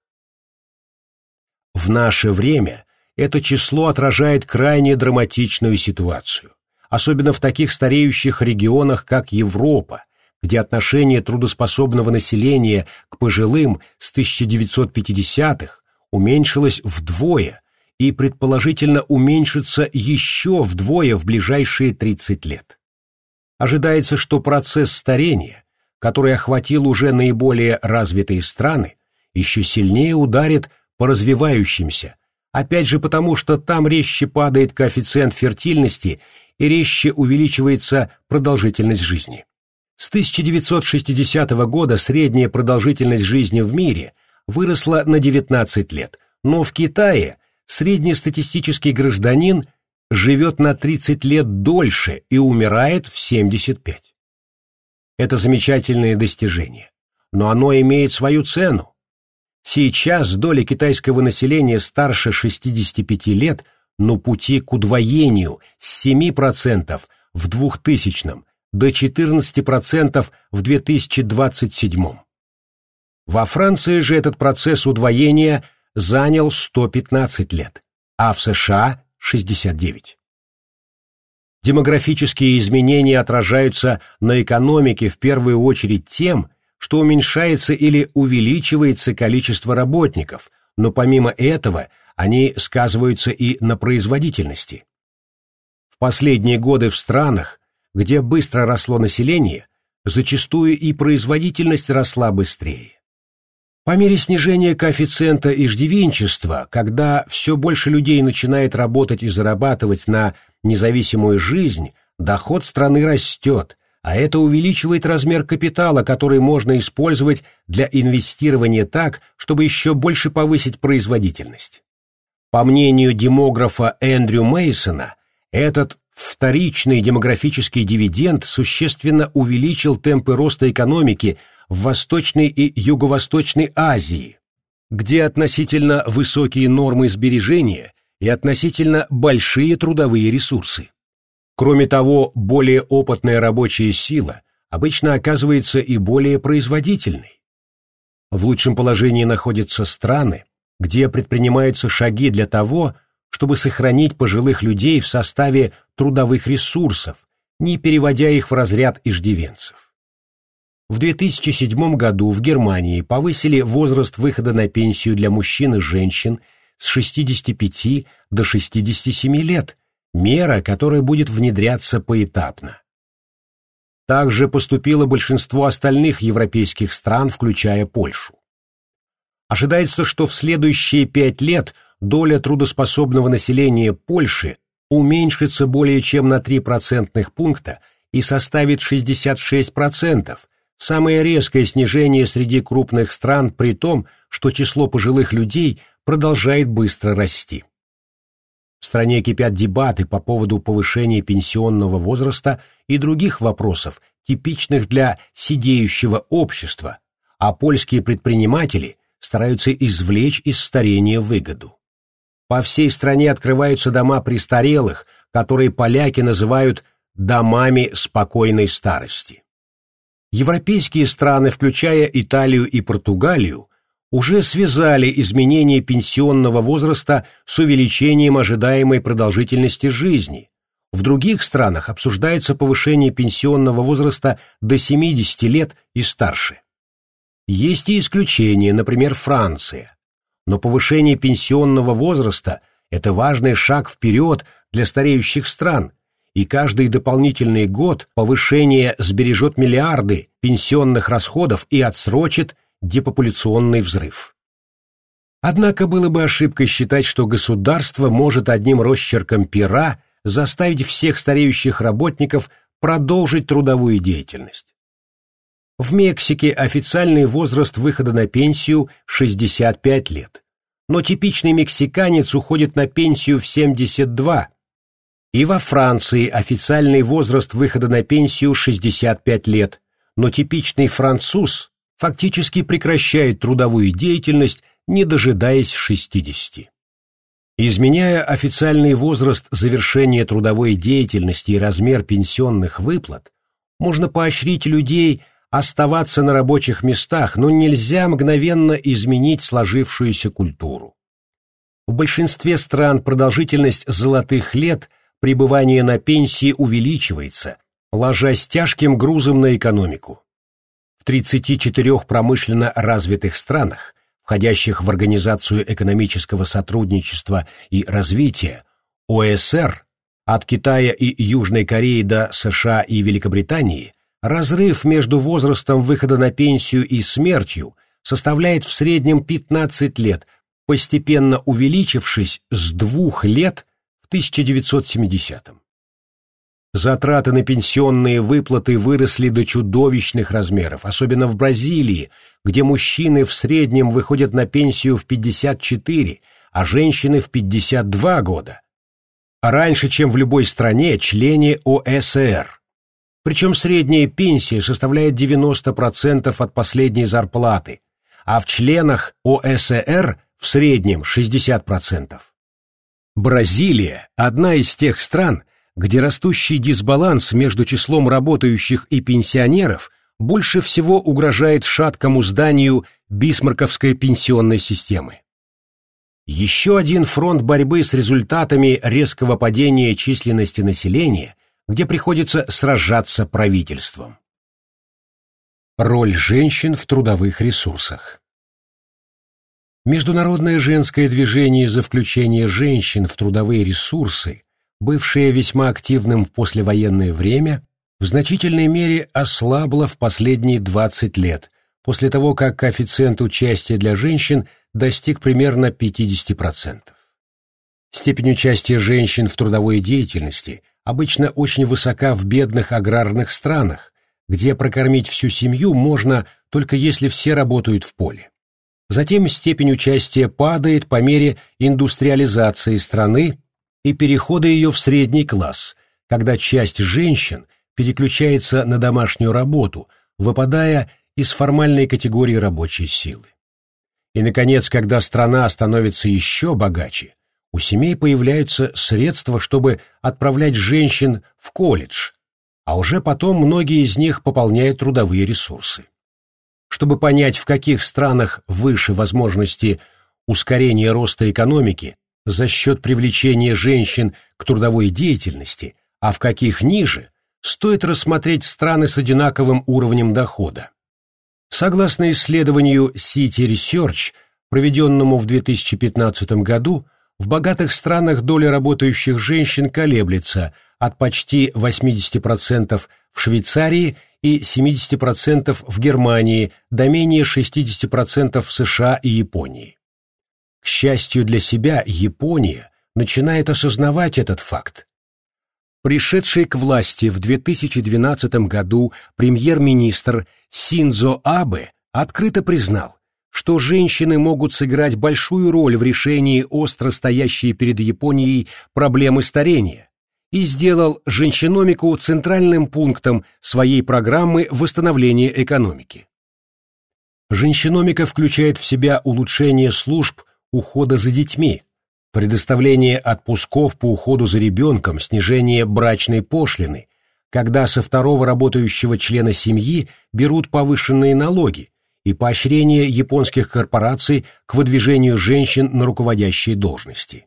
В наше время это число отражает крайне драматичную ситуацию, особенно в таких стареющих регионах, как Европа, где отношение трудоспособного населения к пожилым с 1950-х уменьшилось вдвое и предположительно уменьшится еще вдвое в ближайшие 30 лет. Ожидается, что процесс старения, который охватил уже наиболее развитые страны, еще сильнее ударит по развивающимся, опять же потому, что там резче падает коэффициент фертильности и резче увеличивается продолжительность жизни. С 1960 года средняя продолжительность жизни в мире выросла на 19 лет, но в Китае среднестатистический гражданин живет на 30 лет дольше и умирает в 75. Это замечательное достижение, но оно имеет свою цену. Сейчас доля китайского населения старше 65 лет на пути к удвоению с 7% в 2000 до 14% в 2027. Во Франции же этот процесс удвоения занял 115 лет, а в США – 69. Демографические изменения отражаются на экономике в первую очередь тем, что уменьшается или увеличивается количество работников, но помимо этого они сказываются и на производительности. В последние годы в странах, где быстро росло население, зачастую и производительность росла быстрее. По мере снижения коэффициента иждивенчества, когда все больше людей начинает работать и зарабатывать на независимую жизнь, доход страны растет, а это увеличивает размер капитала, который можно использовать для инвестирования так, чтобы еще больше повысить производительность. По мнению демографа Эндрю Мейсона, этот вторичный демографический дивиденд существенно увеличил темпы роста экономики в Восточной и Юго-Восточной Азии, где относительно высокие нормы сбережения и относительно большие трудовые ресурсы. Кроме того, более опытная рабочая сила обычно оказывается и более производительной. В лучшем положении находятся страны, где предпринимаются шаги для того, чтобы сохранить пожилых людей в составе трудовых ресурсов, не переводя их в разряд иждивенцев. В 2007 году в Германии повысили возраст выхода на пенсию для мужчин и женщин с 65 до 67 лет – мера, которая будет внедряться поэтапно. Также поступило большинство остальных европейских стран, включая Польшу. Ожидается, что в следующие пять лет доля трудоспособного населения Польши уменьшится более чем на 3 процентных пункта и составит 66%, самое резкое снижение среди крупных стран при том, что число пожилых людей продолжает быстро расти. В стране кипят дебаты по поводу повышения пенсионного возраста и других вопросов, типичных для сидеющего общества, а польские предприниматели стараются извлечь из старения выгоду. По всей стране открываются дома престарелых, которые поляки называют «домами спокойной старости». Европейские страны, включая Италию и Португалию, уже связали изменение пенсионного возраста с увеличением ожидаемой продолжительности жизни. В других странах обсуждается повышение пенсионного возраста до 70 лет и старше. Есть и исключения, например, Франция. Но повышение пенсионного возраста – это важный шаг вперед для стареющих стран, и каждый дополнительный год повышение сбережет миллиарды пенсионных расходов и отсрочит депопуляционный взрыв. Однако было бы ошибкой считать, что государство может одним росчерком пера заставить всех стареющих работников продолжить трудовую деятельность. В Мексике официальный возраст выхода на пенсию 65 лет, но типичный мексиканец уходит на пенсию в 72, и во Франции официальный возраст выхода на пенсию 65 лет, но типичный француз фактически прекращает трудовую деятельность, не дожидаясь 60. Изменяя официальный возраст завершения трудовой деятельности и размер пенсионных выплат, можно поощрить людей оставаться на рабочих местах, но нельзя мгновенно изменить сложившуюся культуру. В большинстве стран продолжительность золотых лет пребывания на пенсии увеличивается, ложась тяжким грузом на экономику. В 34 промышленно развитых странах, входящих в Организацию экономического сотрудничества и развития, ОСР, от Китая и Южной Кореи до США и Великобритании, разрыв между возрастом выхода на пенсию и смертью составляет в среднем 15 лет, постепенно увеличившись с двух лет в 1970-м. Затраты на пенсионные выплаты выросли до чудовищных размеров, особенно в Бразилии, где мужчины в среднем выходят на пенсию в 54, а женщины в 52 года. Раньше, чем в любой стране, члене ОСР. Причем средняя пенсия составляет 90% от последней зарплаты, а в членах ОСР в среднем 60%. Бразилия – одна из тех стран, где растущий дисбаланс между числом работающих и пенсионеров больше всего угрожает шаткому зданию бисмарковской пенсионной системы. Еще один фронт борьбы с результатами резкого падения численности населения, где приходится сражаться правительством. Роль женщин в трудовых ресурсах Международное женское движение за включение женщин в трудовые ресурсы бывшее весьма активным в послевоенное время, в значительной мере ослабла в последние 20 лет, после того, как коэффициент участия для женщин достиг примерно 50%. Степень участия женщин в трудовой деятельности обычно очень высока в бедных аграрных странах, где прокормить всю семью можно только если все работают в поле. Затем степень участия падает по мере индустриализации страны и перехода ее в средний класс, когда часть женщин переключается на домашнюю работу, выпадая из формальной категории рабочей силы. И, наконец, когда страна становится еще богаче, у семей появляются средства, чтобы отправлять женщин в колледж, а уже потом многие из них пополняют трудовые ресурсы. Чтобы понять, в каких странах выше возможности ускорения роста экономики за счет привлечения женщин к трудовой деятельности, а в каких ниже, стоит рассмотреть страны с одинаковым уровнем дохода. Согласно исследованию City Research, проведенному в 2015 году, в богатых странах доля работающих женщин колеблется от почти 80% в Швейцарии и 70% в Германии до менее 60% в США и Японии. К счастью для себя, Япония начинает осознавать этот факт Пришедший к власти в 2012 году премьер-министр Синзо Абе открыто признал, что женщины могут сыграть большую роль в решении остро стоящей перед Японией проблемы старения и сделал женщиномику центральным пунктом своей программы восстановления экономики. Женщиномика включает в себя улучшение служб ухода за детьми, предоставление отпусков по уходу за ребенком, снижение брачной пошлины, когда со второго работающего члена семьи берут повышенные налоги, и поощрение японских корпораций к выдвижению женщин на руководящие должности.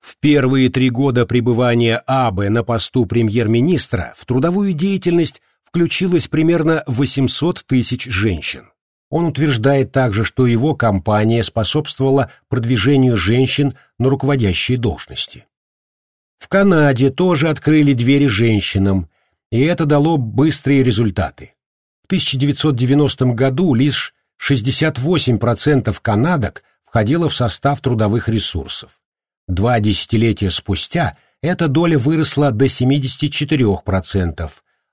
В первые три года пребывания Абе на посту премьер-министра в трудовую деятельность включилось примерно 800 тысяч женщин. Он утверждает также, что его компания способствовала продвижению женщин на руководящие должности. В Канаде тоже открыли двери женщинам, и это дало быстрые результаты. В 1990 году лишь 68% канадок входило в состав трудовых ресурсов. Два десятилетия спустя эта доля выросла до 74%,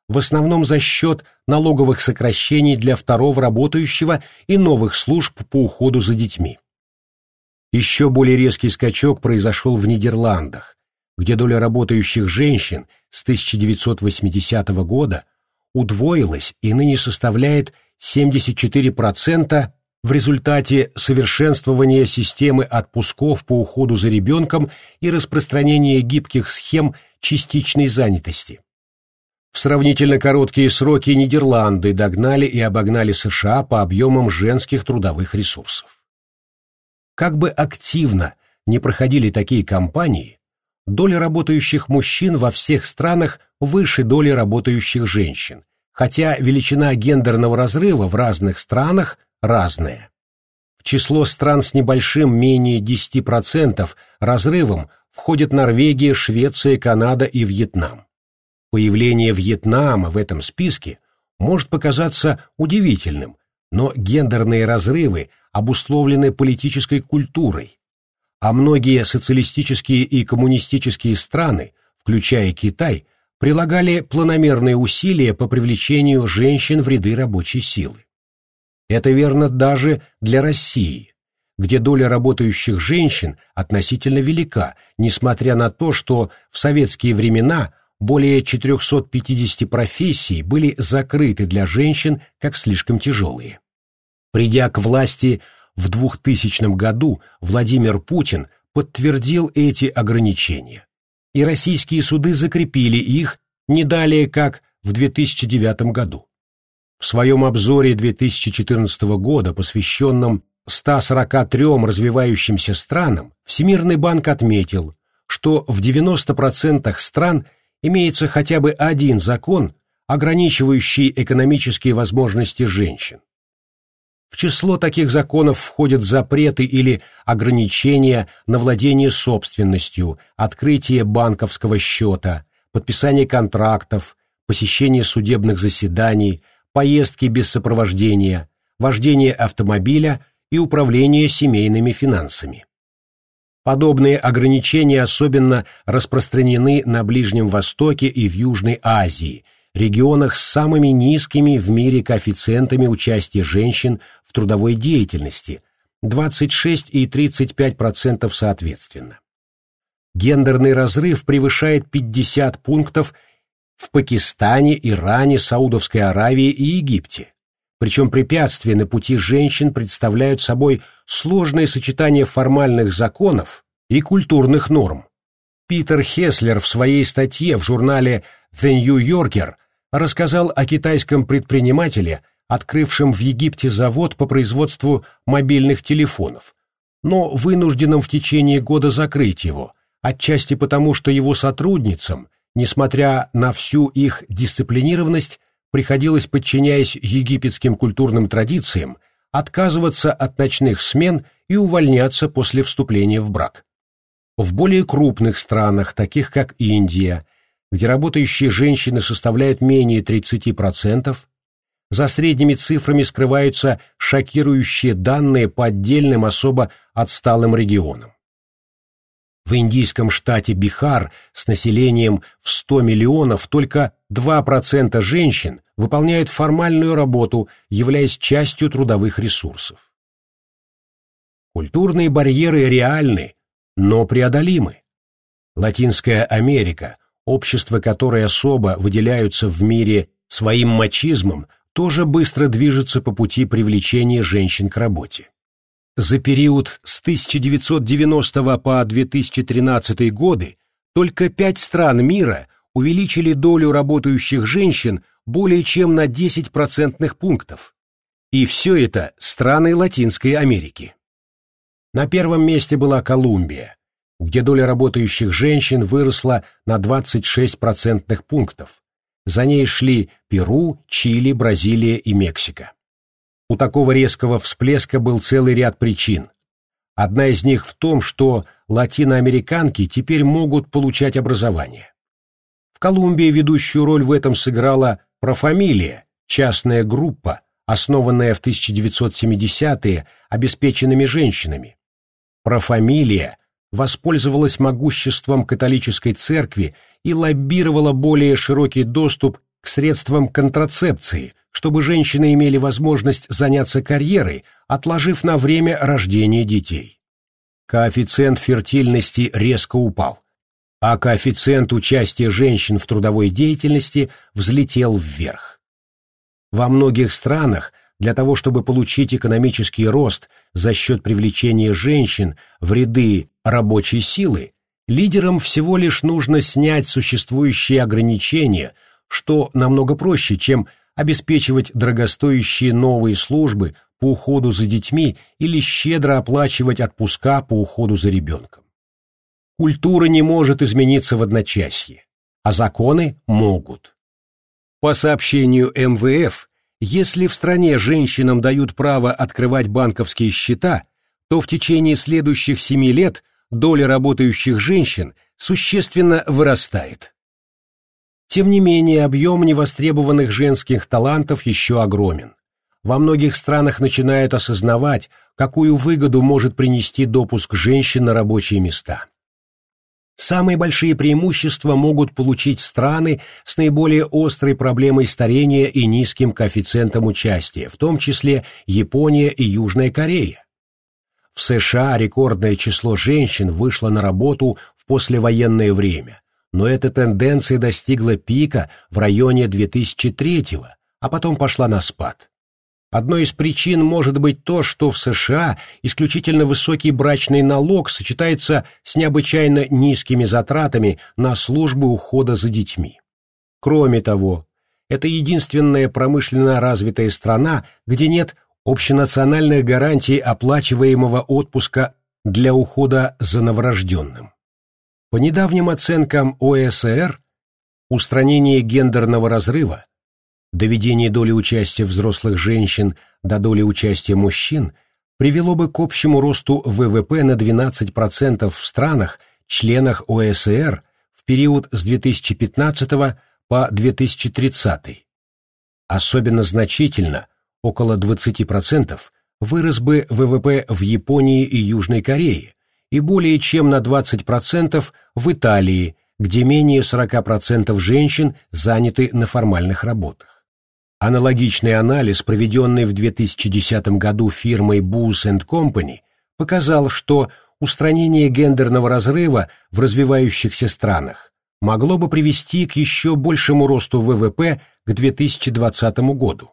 в основном за счет налоговых сокращений для второго работающего и новых служб по уходу за детьми. Еще более резкий скачок произошел в Нидерландах, где доля работающих женщин с 1980 года удвоилась и ныне составляет 74% в результате совершенствования системы отпусков по уходу за ребенком и распространения гибких схем частичной занятости. В сравнительно короткие сроки Нидерланды догнали и обогнали США по объемам женских трудовых ресурсов. Как бы активно не проходили такие кампании, доля работающих мужчин во всех странах выше доли работающих женщин, хотя величина гендерного разрыва в разных странах разная. В число стран с небольшим менее 10% разрывом входят Норвегия, Швеция, Канада и Вьетнам. Появление Вьетнама в этом списке может показаться удивительным, но гендерные разрывы обусловлены политической культурой, а многие социалистические и коммунистические страны, включая Китай, прилагали планомерные усилия по привлечению женщин в ряды рабочей силы. Это верно даже для России, где доля работающих женщин относительно велика, несмотря на то, что в советские времена более 450 профессий были закрыты для женщин как слишком тяжелые. Придя к власти в 2000 году, Владимир Путин подтвердил эти ограничения, и российские суды закрепили их не далее как в 2009 году. В своем обзоре 2014 года, посвященном 143 развивающимся странам, Всемирный банк отметил, что в 90% стран – имеется хотя бы один закон, ограничивающий экономические возможности женщин. В число таких законов входят запреты или ограничения на владение собственностью, открытие банковского счета, подписание контрактов, посещение судебных заседаний, поездки без сопровождения, вождение автомобиля и управление семейными финансами. Подобные ограничения особенно распространены на Ближнем Востоке и в Южной Азии, регионах с самыми низкими в мире коэффициентами участия женщин в трудовой деятельности, 26 и 35% соответственно. Гендерный разрыв превышает 50 пунктов в Пакистане, Иране, Саудовской Аравии и Египте. Причем препятствия на пути женщин представляют собой сложное сочетание формальных законов и культурных норм. Питер Хеслер в своей статье в журнале The New Yorker рассказал о китайском предпринимателе, открывшем в Египте завод по производству мобильных телефонов, но вынужденном в течение года закрыть его, отчасти потому, что его сотрудницам, несмотря на всю их дисциплинированность, приходилось, подчиняясь египетским культурным традициям, отказываться от ночных смен и увольняться после вступления в брак. В более крупных странах, таких как Индия, где работающие женщины составляют менее 30%, за средними цифрами скрываются шокирующие данные по отдельным особо отсталым регионам. В индийском штате Бихар с населением в 100 миллионов только 2% женщин выполняют формальную работу, являясь частью трудовых ресурсов. Культурные барьеры реальны, но преодолимы. Латинская Америка, общества которой особо выделяются в мире своим мачизмом, тоже быстро движется по пути привлечения женщин к работе. За период с 1990 по 2013 годы только пять стран мира увеличили долю работающих женщин более чем на 10 процентных пунктов. И все это страны Латинской Америки. На первом месте была Колумбия, где доля работающих женщин выросла на 26 процентных пунктов. За ней шли Перу, Чили, Бразилия и Мексика. У такого резкого всплеска был целый ряд причин. Одна из них в том, что латиноамериканки теперь могут получать образование. В Колумбии ведущую роль в этом сыграла профамилия, частная группа, основанная в 1970-е обеспеченными женщинами. Профамилия воспользовалась могуществом католической церкви и лоббировала более широкий доступ к средствам контрацепции, чтобы женщины имели возможность заняться карьерой, отложив на время рождения детей. Коэффициент фертильности резко упал, а коэффициент участия женщин в трудовой деятельности взлетел вверх. Во многих странах для того, чтобы получить экономический рост за счет привлечения женщин в ряды рабочей силы, лидерам всего лишь нужно снять существующие ограничения, что намного проще, чем обеспечивать дорогостоящие новые службы по уходу за детьми или щедро оплачивать отпуска по уходу за ребенком. Культура не может измениться в одночасье, а законы могут. По сообщению МВФ, если в стране женщинам дают право открывать банковские счета, то в течение следующих семи лет доля работающих женщин существенно вырастает. Тем не менее, объем невостребованных женских талантов еще огромен. Во многих странах начинают осознавать, какую выгоду может принести допуск женщин на рабочие места. Самые большие преимущества могут получить страны с наиболее острой проблемой старения и низким коэффициентом участия, в том числе Япония и Южная Корея. В США рекордное число женщин вышло на работу в послевоенное время, но эта тенденция достигла пика в районе 2003 а потом пошла на спад. Одной из причин может быть то, что в США исключительно высокий брачный налог сочетается с необычайно низкими затратами на службы ухода за детьми. Кроме того, это единственная промышленно развитая страна, где нет общенациональных гарантий оплачиваемого отпуска для ухода за новорожденным. По недавним оценкам ОСР, устранение гендерного разрыва, доведение доли участия взрослых женщин до доли участия мужчин привело бы к общему росту ВВП на 12% в странах, членах ОСР в период с 2015 по 2030. Особенно значительно, около 20%, вырос бы ВВП в Японии и Южной Корее и более чем на 20% в Италии, где менее 40% женщин заняты на формальных работах. Аналогичный анализ, проведенный в 2010 году фирмой Booz Company, показал, что устранение гендерного разрыва в развивающихся странах могло бы привести к еще большему росту ВВП к 2020 году.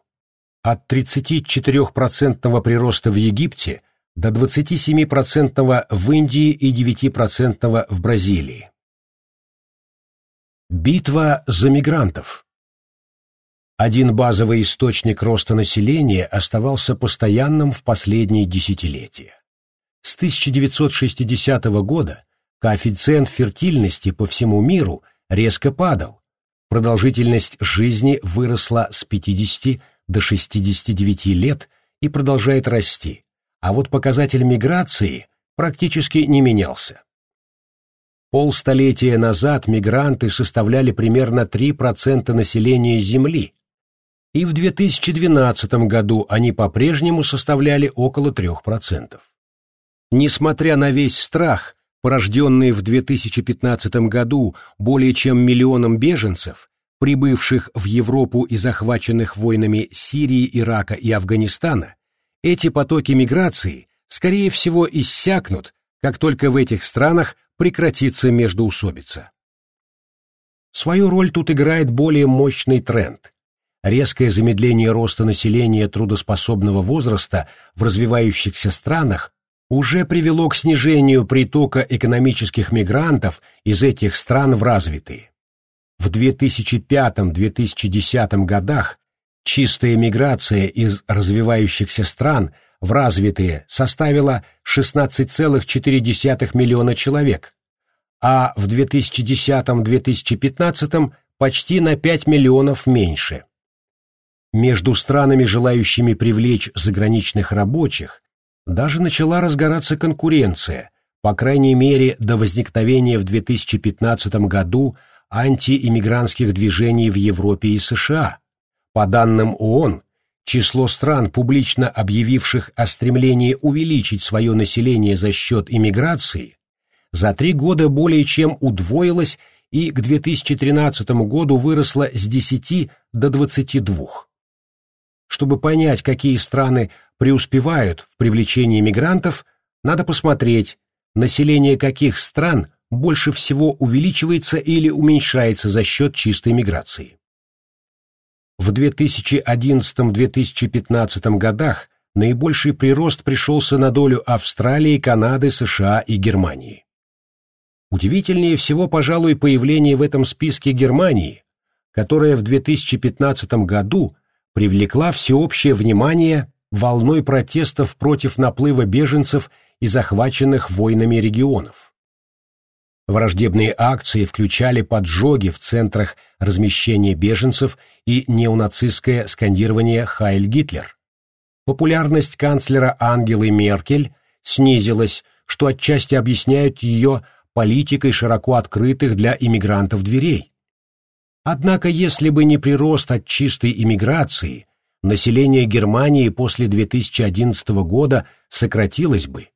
От 34% прироста в Египте до 27% в Индии и 9% в Бразилии. Битва за мигрантов Один базовый источник роста населения оставался постоянным в последние десятилетия. С 1960 года коэффициент фертильности по всему миру резко падал, продолжительность жизни выросла с 50 до 69 лет и продолжает расти, а вот показатель миграции практически не менялся. Полстолетия назад мигранты составляли примерно 3% населения Земли, и в 2012 году они по-прежнему составляли около 3%. Несмотря на весь страх, порожденный в 2015 году более чем миллионом беженцев, прибывших в Европу и захваченных войнами Сирии, Ирака и Афганистана, эти потоки миграции, скорее всего, иссякнут, как только в этих странах прекратится междоусобица. Свою роль тут играет более мощный тренд. Резкое замедление роста населения трудоспособного возраста в развивающихся странах уже привело к снижению притока экономических мигрантов из этих стран в развитые. В 2005-2010 годах чистая миграция из развивающихся стран – в развитые составила 16,4 миллиона человек, а в 2010-2015 почти на 5 миллионов меньше. Между странами, желающими привлечь заграничных рабочих, даже начала разгораться конкуренция, по крайней мере до возникновения в 2015 году антииммигрантских движений в Европе и США. По данным ООН, Число стран, публично объявивших о стремлении увеличить свое население за счет иммиграции, за три года более чем удвоилось и к 2013 году выросло с 10 до 22. Чтобы понять, какие страны преуспевают в привлечении мигрантов, надо посмотреть, население каких стран больше всего увеличивается или уменьшается за счет чистой миграции. В 2011-2015 годах наибольший прирост пришелся на долю Австралии, Канады, США и Германии. Удивительнее всего, пожалуй, появление в этом списке Германии, которая в 2015 году привлекла всеобщее внимание волной протестов против наплыва беженцев и захваченных войнами регионов. Враждебные акции включали поджоги в центрах размещения беженцев и неонацистское скандирование «Хайль Гитлер». Популярность канцлера Ангелы Меркель снизилась, что отчасти объясняют ее политикой широко открытых для иммигрантов дверей. Однако, если бы не прирост от чистой иммиграции, население Германии после 2011 года сократилось бы,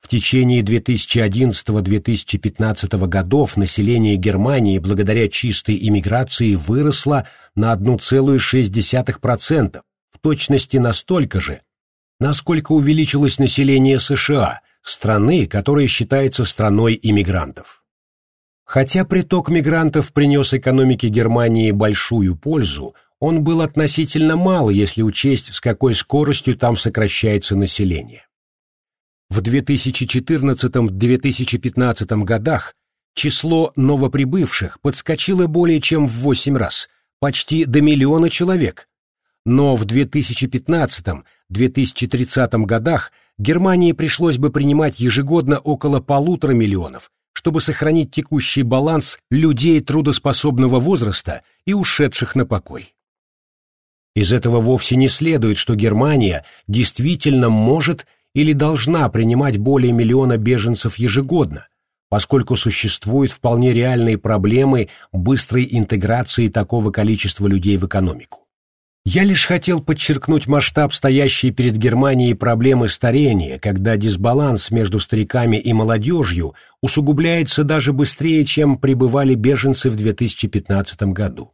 в течение 2011-2015 годов население Германии благодаря чистой иммиграции выросло на 1,6%, в точности настолько же, насколько увеличилось население США, страны, которая считается страной иммигрантов. Хотя приток мигрантов принес экономике Германии большую пользу, он был относительно мал, если учесть, с какой скоростью там сокращается население. В 2014-2015 годах число новоприбывших подскочило более чем в 8 раз, почти до миллиона человек. Но в 2015-2030 годах Германии пришлось бы принимать ежегодно около полутора миллионов, чтобы сохранить текущий баланс людей трудоспособного возраста и ушедших на покой. Из этого вовсе не следует, что Германия действительно может или должна принимать более миллиона беженцев ежегодно, поскольку существуют вполне реальные проблемы быстрой интеграции такого количества людей в экономику. Я лишь хотел подчеркнуть масштаб стоящей перед Германией проблемы старения, когда дисбаланс между стариками и молодежью усугубляется даже быстрее, чем пребывали беженцы в 2015 году.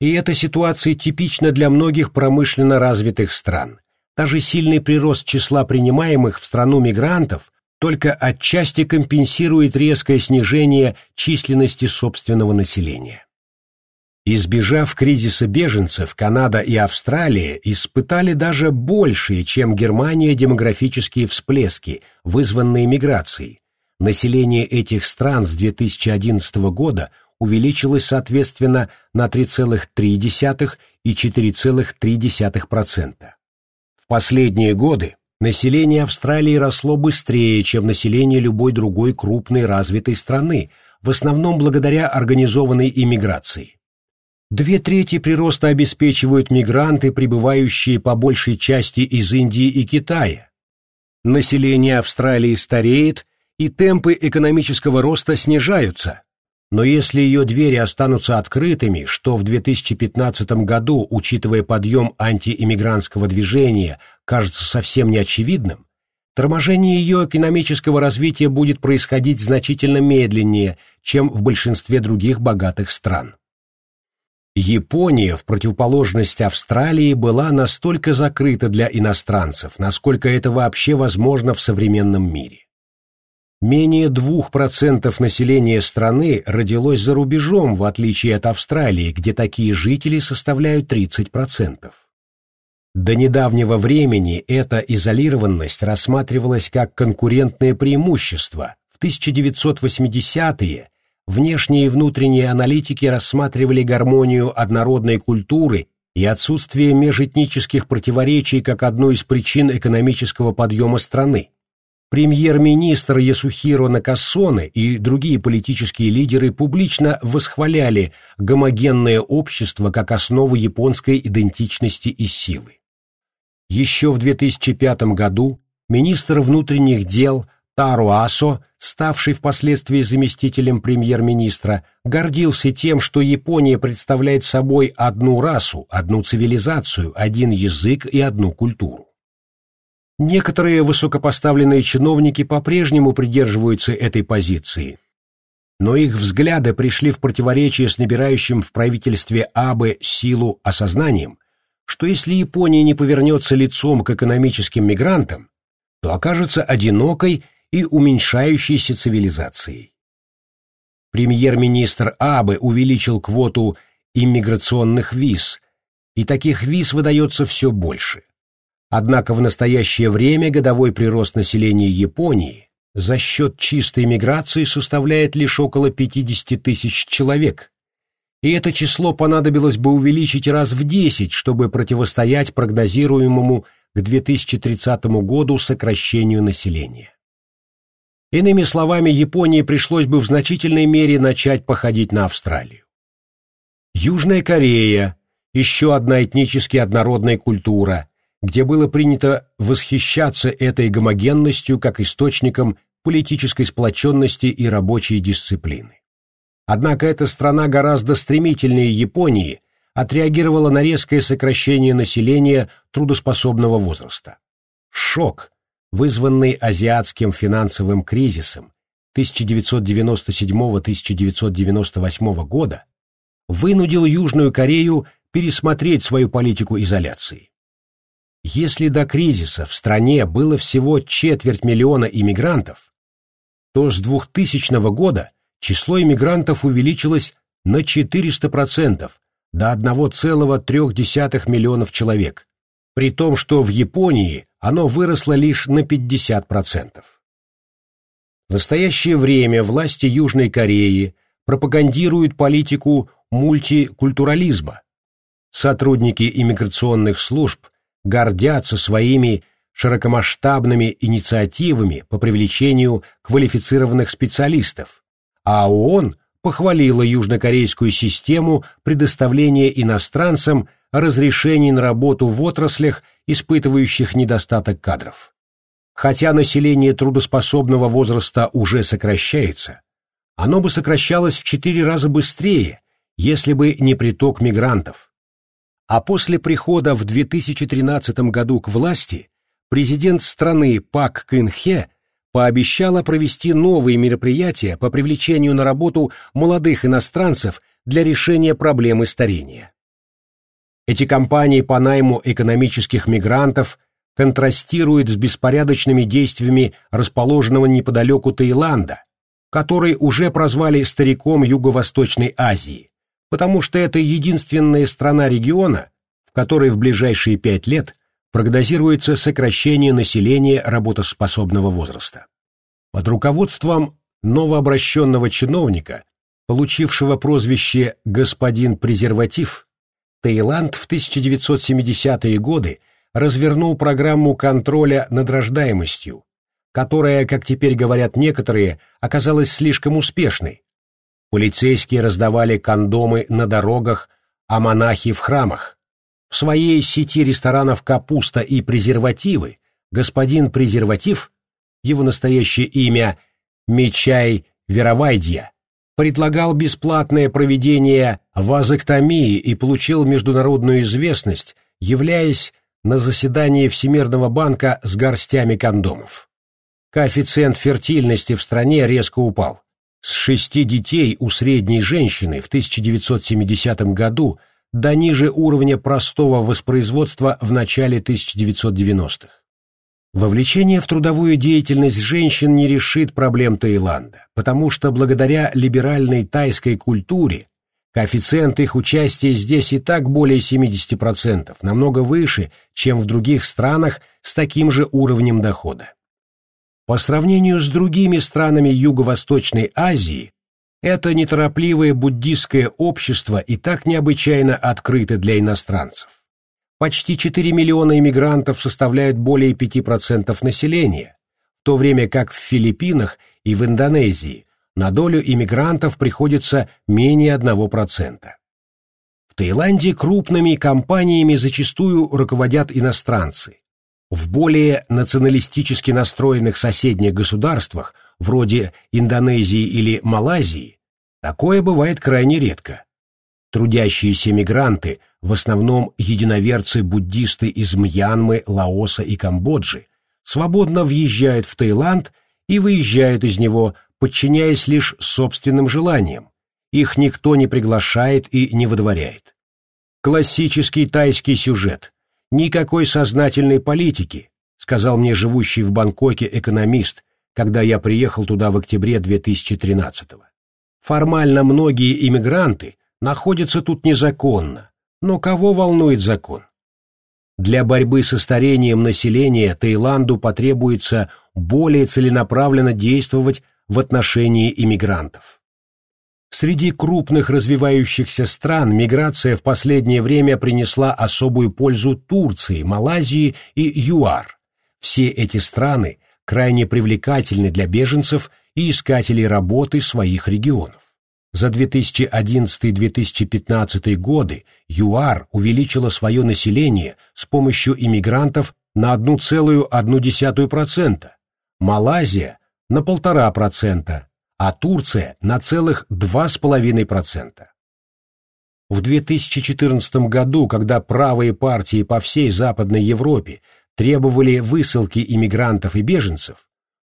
И эта ситуация типична для многих промышленно развитых стран. Даже сильный прирост числа принимаемых в страну мигрантов только отчасти компенсирует резкое снижение численности собственного населения. Избежав кризиса беженцев, Канада и Австралия испытали даже большие, чем Германия, демографические всплески, вызванные миграцией. Население этих стран с 2011 года увеличилось соответственно на 3,3 и 4,3%. В последние годы население Австралии росло быстрее, чем население любой другой крупной развитой страны, в основном благодаря организованной иммиграции. Две трети прироста обеспечивают мигранты, прибывающие по большей части из Индии и Китая. Население Австралии стареет, и темпы экономического роста снижаются. Но если ее двери останутся открытыми, что в 2015 году, учитывая подъем антииммигрантского движения, кажется совсем неочевидным, торможение ее экономического развития будет происходить значительно медленнее, чем в большинстве других богатых стран. Япония, в противоположность Австралии, была настолько закрыта для иностранцев, насколько это вообще возможно в современном мире. Менее 2% населения страны родилось за рубежом, в отличие от Австралии, где такие жители составляют 30%. До недавнего времени эта изолированность рассматривалась как конкурентное преимущество. В 1980-е внешние и внутренние аналитики рассматривали гармонию однородной культуры и отсутствие межэтнических противоречий как одну из причин экономического подъема страны. Премьер-министр Ясухиро Накасоне и другие политические лидеры публично восхваляли гомогенное общество как основу японской идентичности и силы. Еще в 2005 году министр внутренних дел Таро Асо, ставший впоследствии заместителем премьер-министра, гордился тем, что Япония представляет собой одну расу, одну цивилизацию, один язык и одну культуру. Некоторые высокопоставленные чиновники по-прежнему придерживаются этой позиции, но их взгляды пришли в противоречие с набирающим в правительстве Абы силу осознанием, что если Япония не повернется лицом к экономическим мигрантам, то окажется одинокой и уменьшающейся цивилизацией. Премьер-министр Абе увеличил квоту иммиграционных виз, и таких виз выдается все больше. Однако в настоящее время годовой прирост населения Японии за счет чистой миграции составляет лишь около 50 тысяч человек, и это число понадобилось бы увеличить раз в 10, чтобы противостоять прогнозируемому к 2030 году сокращению населения. Иными словами, Японии пришлось бы в значительной мере начать походить на Австралию. Южная Корея – еще одна этнически однородная культура, где было принято восхищаться этой гомогенностью как источником политической сплоченности и рабочей дисциплины. Однако эта страна гораздо стремительнее Японии отреагировала на резкое сокращение населения трудоспособного возраста. Шок, вызванный азиатским финансовым кризисом 1997-1998 года, вынудил Южную Корею пересмотреть свою политику изоляции. Если до кризиса в стране было всего четверть миллиона иммигрантов, то с 2000 года число иммигрантов увеличилось на 400% до 1,3 миллионов человек, при том, что в Японии оно выросло лишь на 50%. В настоящее время власти Южной Кореи пропагандируют политику мультикультурализма. Сотрудники иммиграционных служб гордятся своими широкомасштабными инициативами по привлечению квалифицированных специалистов, а ООН похвалила южнокорейскую систему предоставления иностранцам разрешений на работу в отраслях, испытывающих недостаток кадров. Хотя население трудоспособного возраста уже сокращается, оно бы сокращалось в четыре раза быстрее, если бы не приток мигрантов. А после прихода в 2013 году к власти президент страны Пак Кын-хе пообещала провести новые мероприятия по привлечению на работу молодых иностранцев для решения проблемы старения. Эти кампании по найму экономических мигрантов контрастируют с беспорядочными действиями расположенного неподалеку Таиланда, который уже прозвали стариком Юго-Восточной Азии, потому что это единственная страна региона, в которой в ближайшие пять лет прогнозируется сокращение населения работоспособного возраста. Под руководством новообращенного чиновника, получившего прозвище «господин презерватив», Таиланд в 1970-е годы развернул программу контроля над рождаемостью, которая, как теперь говорят некоторые, оказалась слишком успешной. Полицейские раздавали кондомы на дорогах, а монахи в храмах. В своей сети ресторанов «Капуста» и «Презервативы» господин Презерватив, его настоящее имя Мечай Веровайдья, предлагал бесплатное проведение вазоктомии и получил международную известность, являясь на заседании Всемирного банка с горстями кондомов. Коэффициент фертильности в стране резко упал. С шести детей у средней женщины в 1970 году – до ниже уровня простого воспроизводства в начале 1990-х. Вовлечение в трудовую деятельность женщин не решит проблем Таиланда, потому что благодаря либеральной тайской культуре коэффициент их участия здесь и так более 70%, намного выше, чем в других странах с таким же уровнем дохода. По сравнению с другими странами Юго-Восточной Азии, это неторопливое буддистское общество и так необычайно открыто для иностранцев. Почти 4 миллиона иммигрантов составляют более 5% населения, в то время как в Филиппинах и в Индонезии на долю иммигрантов приходится менее 1%. В Таиланде крупными компаниями зачастую руководят иностранцы. В более националистически настроенных соседних государствах вроде Индонезии или Малайзии, такое бывает крайне редко. Трудящиеся мигранты, в основном единоверцы-буддисты из Мьянмы, Лаоса и Камбоджи, свободно въезжают в Таиланд и выезжают из него, подчиняясь лишь собственным желаниям. Их никто не приглашает и не выдворяет. Классический тайский сюжет. Никакой сознательной политики, сказал мне живущий в Бангкоке экономист, когда я приехал туда в октябре 2013-го. Формально многие иммигранты находятся тут незаконно, но кого волнует закон? Для борьбы со старением населения Таиланду потребуется более целенаправленно действовать в отношении иммигрантов. Среди крупных развивающихся стран миграция в последнее время принесла особую пользу Турции, Малайзии и ЮАР. Все эти страны крайне привлекательны для беженцев и искателей работы своих регионов. За 2011-2015 годы ЮАР увеличила свое население с помощью иммигрантов на 1,1%, Малайзия – на 1,5%, а Турция – на целых 2,5%. В 2014 году, когда правые партии по всей Западной Европе требовали высылки иммигрантов и беженцев,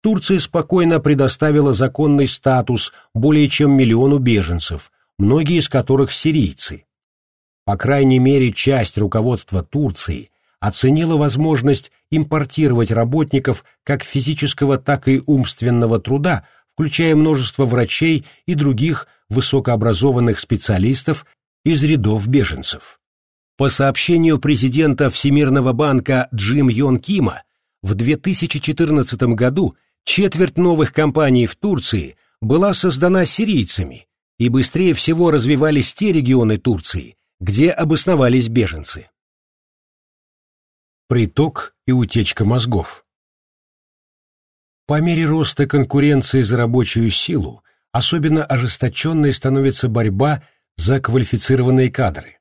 Турция спокойно предоставила законный статус более чем миллиону беженцев, многие из которых сирийцы. По крайней мере, часть руководства Турции оценила возможность импортировать работников как физического, так и умственного труда, включая множество врачей и других высокообразованных специалистов из рядов беженцев. По сообщению президента Всемирного банка Джим Йон Кима, в 2014 году четверть новых компаний в Турции была создана сирийцами, и быстрее всего развивались те регионы Турции, где обосновались беженцы. Приток и утечка мозгов По мере роста конкуренции за рабочую силу, особенно ожесточенной становится борьба за квалифицированные кадры.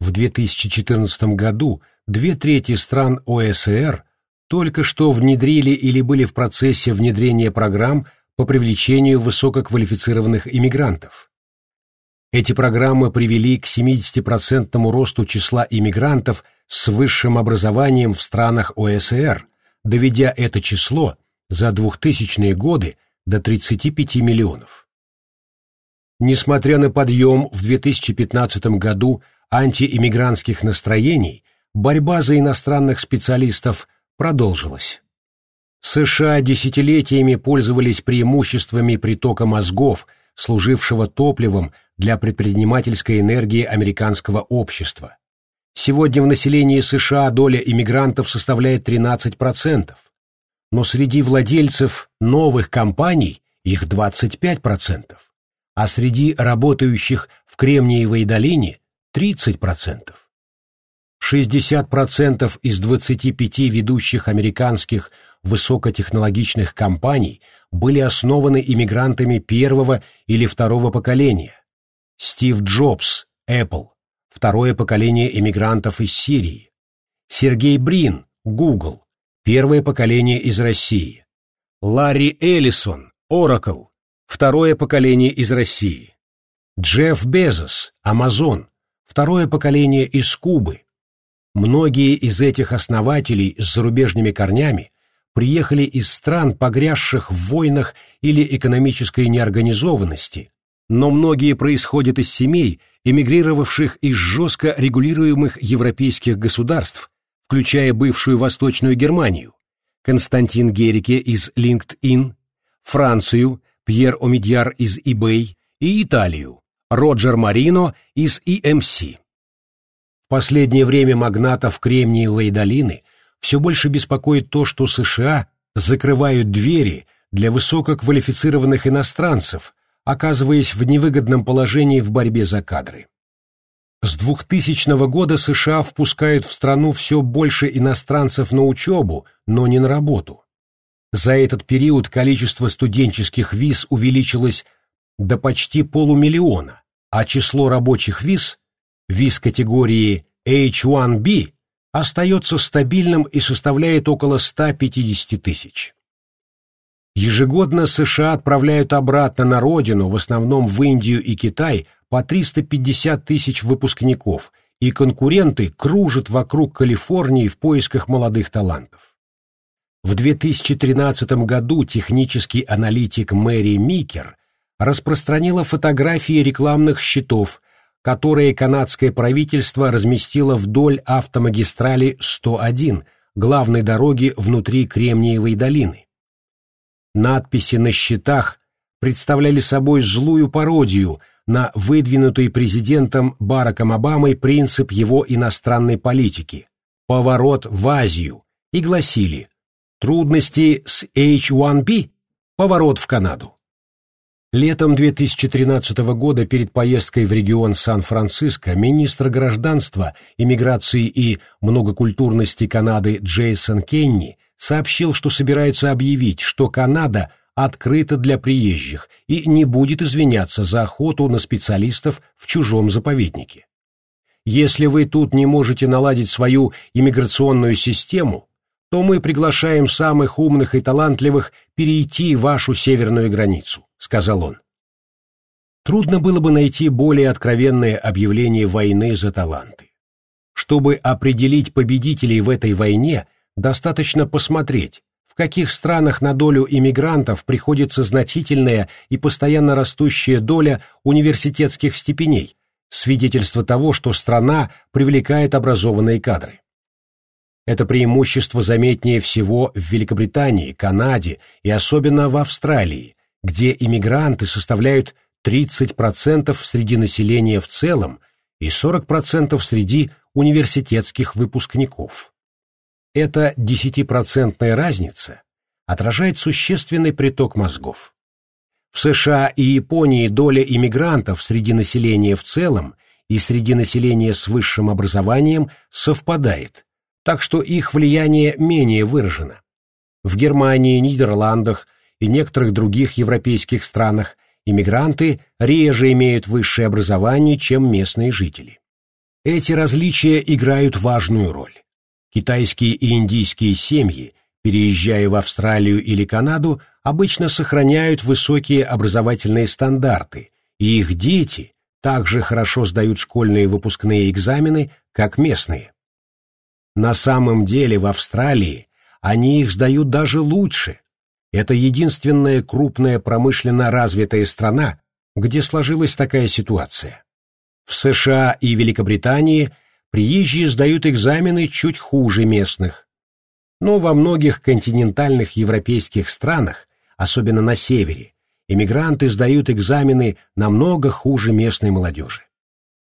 В 2014 году две трети стран ОСР, только что внедрили или были в процессе внедрения программ по привлечению высококвалифицированных иммигрантов. Эти программы привели к 70% росту числа иммигрантов с высшим образованием в странах ОСР, доведя это число за 2000-е годы до 35 миллионов. Несмотря на подъем в 2015 году антииммигрантских настроений, борьба за иностранных специалистов продолжилась. США десятилетиями пользовались преимуществами притока мозгов, служившего топливом для предпринимательской энергии американского общества. Сегодня в населении США доля иммигрантов составляет 13%, но среди владельцев новых компаний их 25%, а среди работающих в Кремниевой долине 30%. 60% из 25 ведущих американских высокотехнологичных компаний были основаны иммигрантами первого или второго поколения. Стив Джобс, Apple, второе поколение иммигрантов из Сирии. Сергей Брин, Google, первое поколение из России. Ларри Эллисон, Oracle, второе поколение из России. Джефф Безос, Amazon, второе поколение из Кубы. Многие из этих основателей с зарубежными корнями приехали из стран, погрязших в войнах или экономической неорганизованности, но многие происходят из семей, эмигрировавших из жестко регулируемых европейских государств, включая бывшую Восточную Германию, Константин Герике из LinkedIn, Францию, Пьер Омидьяр из eBay и Италию, Роджер Марино из EMC. Последнее время магнатов Кремниевой долины все больше беспокоит то, что США закрывают двери для высококвалифицированных иностранцев, оказываясь в невыгодном положении в борьбе за кадры. С 2000 года США впускают в страну все больше иностранцев на учебу, но не на работу. За этот период количество студенческих виз увеличилось до почти полумиллиона, а число рабочих виз, виз категории H1B, остается стабильным и составляет около 150 тысяч. Ежегодно США отправляют обратно на родину, в основном в Индию и Китай, по 350 тысяч выпускников, и конкуренты кружат вокруг Калифорнии в поисках молодых талантов. В 2013 году технический аналитик Мэри Микер распространила фотографии рекламных щитов, которые канадское правительство разместило вдоль автомагистрали 101, главной дороги внутри Кремниевой долины. Надписи на щитах представляли собой злую пародию на выдвинутый президентом Бараком Обамой принцип его иностранной политики – поворот в Азию, и гласили «Трудности с H1B – поворот в Канаду». Летом 2013 года перед поездкой в регион Сан-Франциско министр гражданства, иммиграции и многокультурности Канады Джейсон Кенни сообщил, что собирается объявить, что Канада открыта для приезжих и не будет извиняться за охоту на специалистов в чужом заповеднике. Если вы тут не можете наладить свою иммиграционную систему, то мы приглашаем самых умных и талантливых перейти вашу северную границу сказал он. Трудно было бы найти более откровенное объявление войны за таланты. Чтобы определить победителей в этой войне, достаточно посмотреть, в каких странах на долю иммигрантов приходится значительная и постоянно растущая доля университетских степеней, свидетельство того, что страна привлекает образованные кадры. Это преимущество заметнее всего в Великобритании, Канаде и особенно в Австралии, где иммигранты составляют 30% среди населения в целом и 40% среди университетских выпускников. Эта 10% разница отражает существенный приток мозгов. В США и Японии доля иммигрантов среди населения в целом и среди населения с высшим образованием совпадает, так что их влияние менее выражено. В Германии, Нидерландах, и некоторых других европейских странах иммигранты реже имеют высшее образование, чем местные жители. Эти различия играют важную роль. Китайские и индийские семьи переезжая в Австралию или Канаду, обычно сохраняют высокие образовательные стандарты, и их дети также хорошо сдают школьные выпускные экзамены, как местные. На самом деле в Австралии они их сдают даже лучше. Это единственная крупная промышленно развитая страна, где сложилась такая ситуация. В США и Великобритании приезжие сдают экзамены чуть хуже местных. Но во многих континентальных европейских странах, особенно на севере, иммигранты сдают экзамены намного хуже местной молодежи.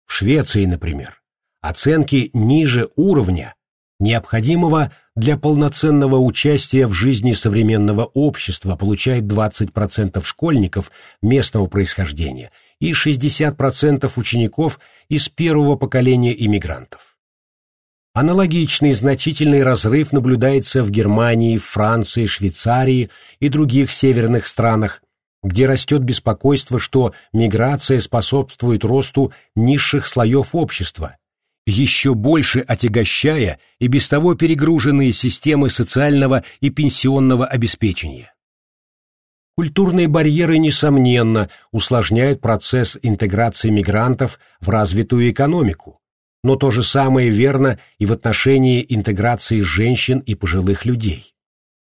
В Швеции, например, оценки ниже уровня, необходимого для полноценного участия в жизни современного общества, получает 20% школьников местного происхождения и 60% учеников из первого поколения иммигрантов. Аналогичный значительный разрыв наблюдается в Германии, Франции, Швейцарии и других северных странах, где растет беспокойство, что миграция способствует росту низших слоев общества, еще больше отягощая и без того перегруженные системы социального и пенсионного обеспечения. Культурные барьеры, несомненно, усложняют процесс интеграции мигрантов в развитую экономику, но то же самое верно и в отношении интеграции женщин и пожилых людей.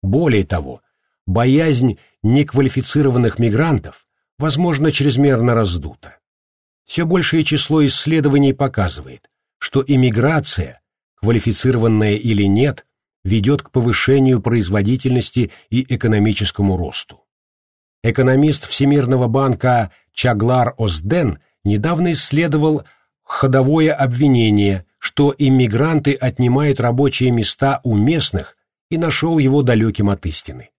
Более того, боязнь неквалифицированных мигрантов, возможно, чрезмерно раздута. Все большее число исследований показывает, что иммиграция, квалифицированная или нет, ведет к повышению производительности и экономическому росту. Экономист Всемирного банка Чаглар Озден недавно исследовал ходовое обвинение, что иммигранты отнимают рабочие места у местных и нашел его далеким от истины.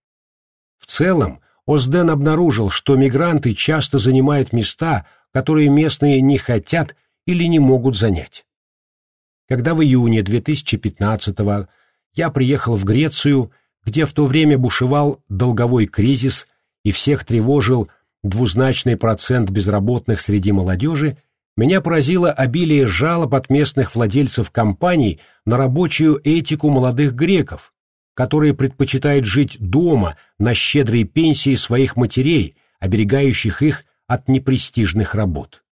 В целом, Озден обнаружил, что мигранты часто занимают места, которые местные не хотят или не могут занять. Когда в июне 2015 я приехал в Грецию, где в то время бушевал долговой кризис и всех тревожил двузначный процент безработных среди молодежи, меня поразило обилие жалоб от местных владельцев компаний на рабочую этику молодых греков, которые предпочитают жить дома на щедрые пенсии своих матерей, оберегающих их от непрестижных работ.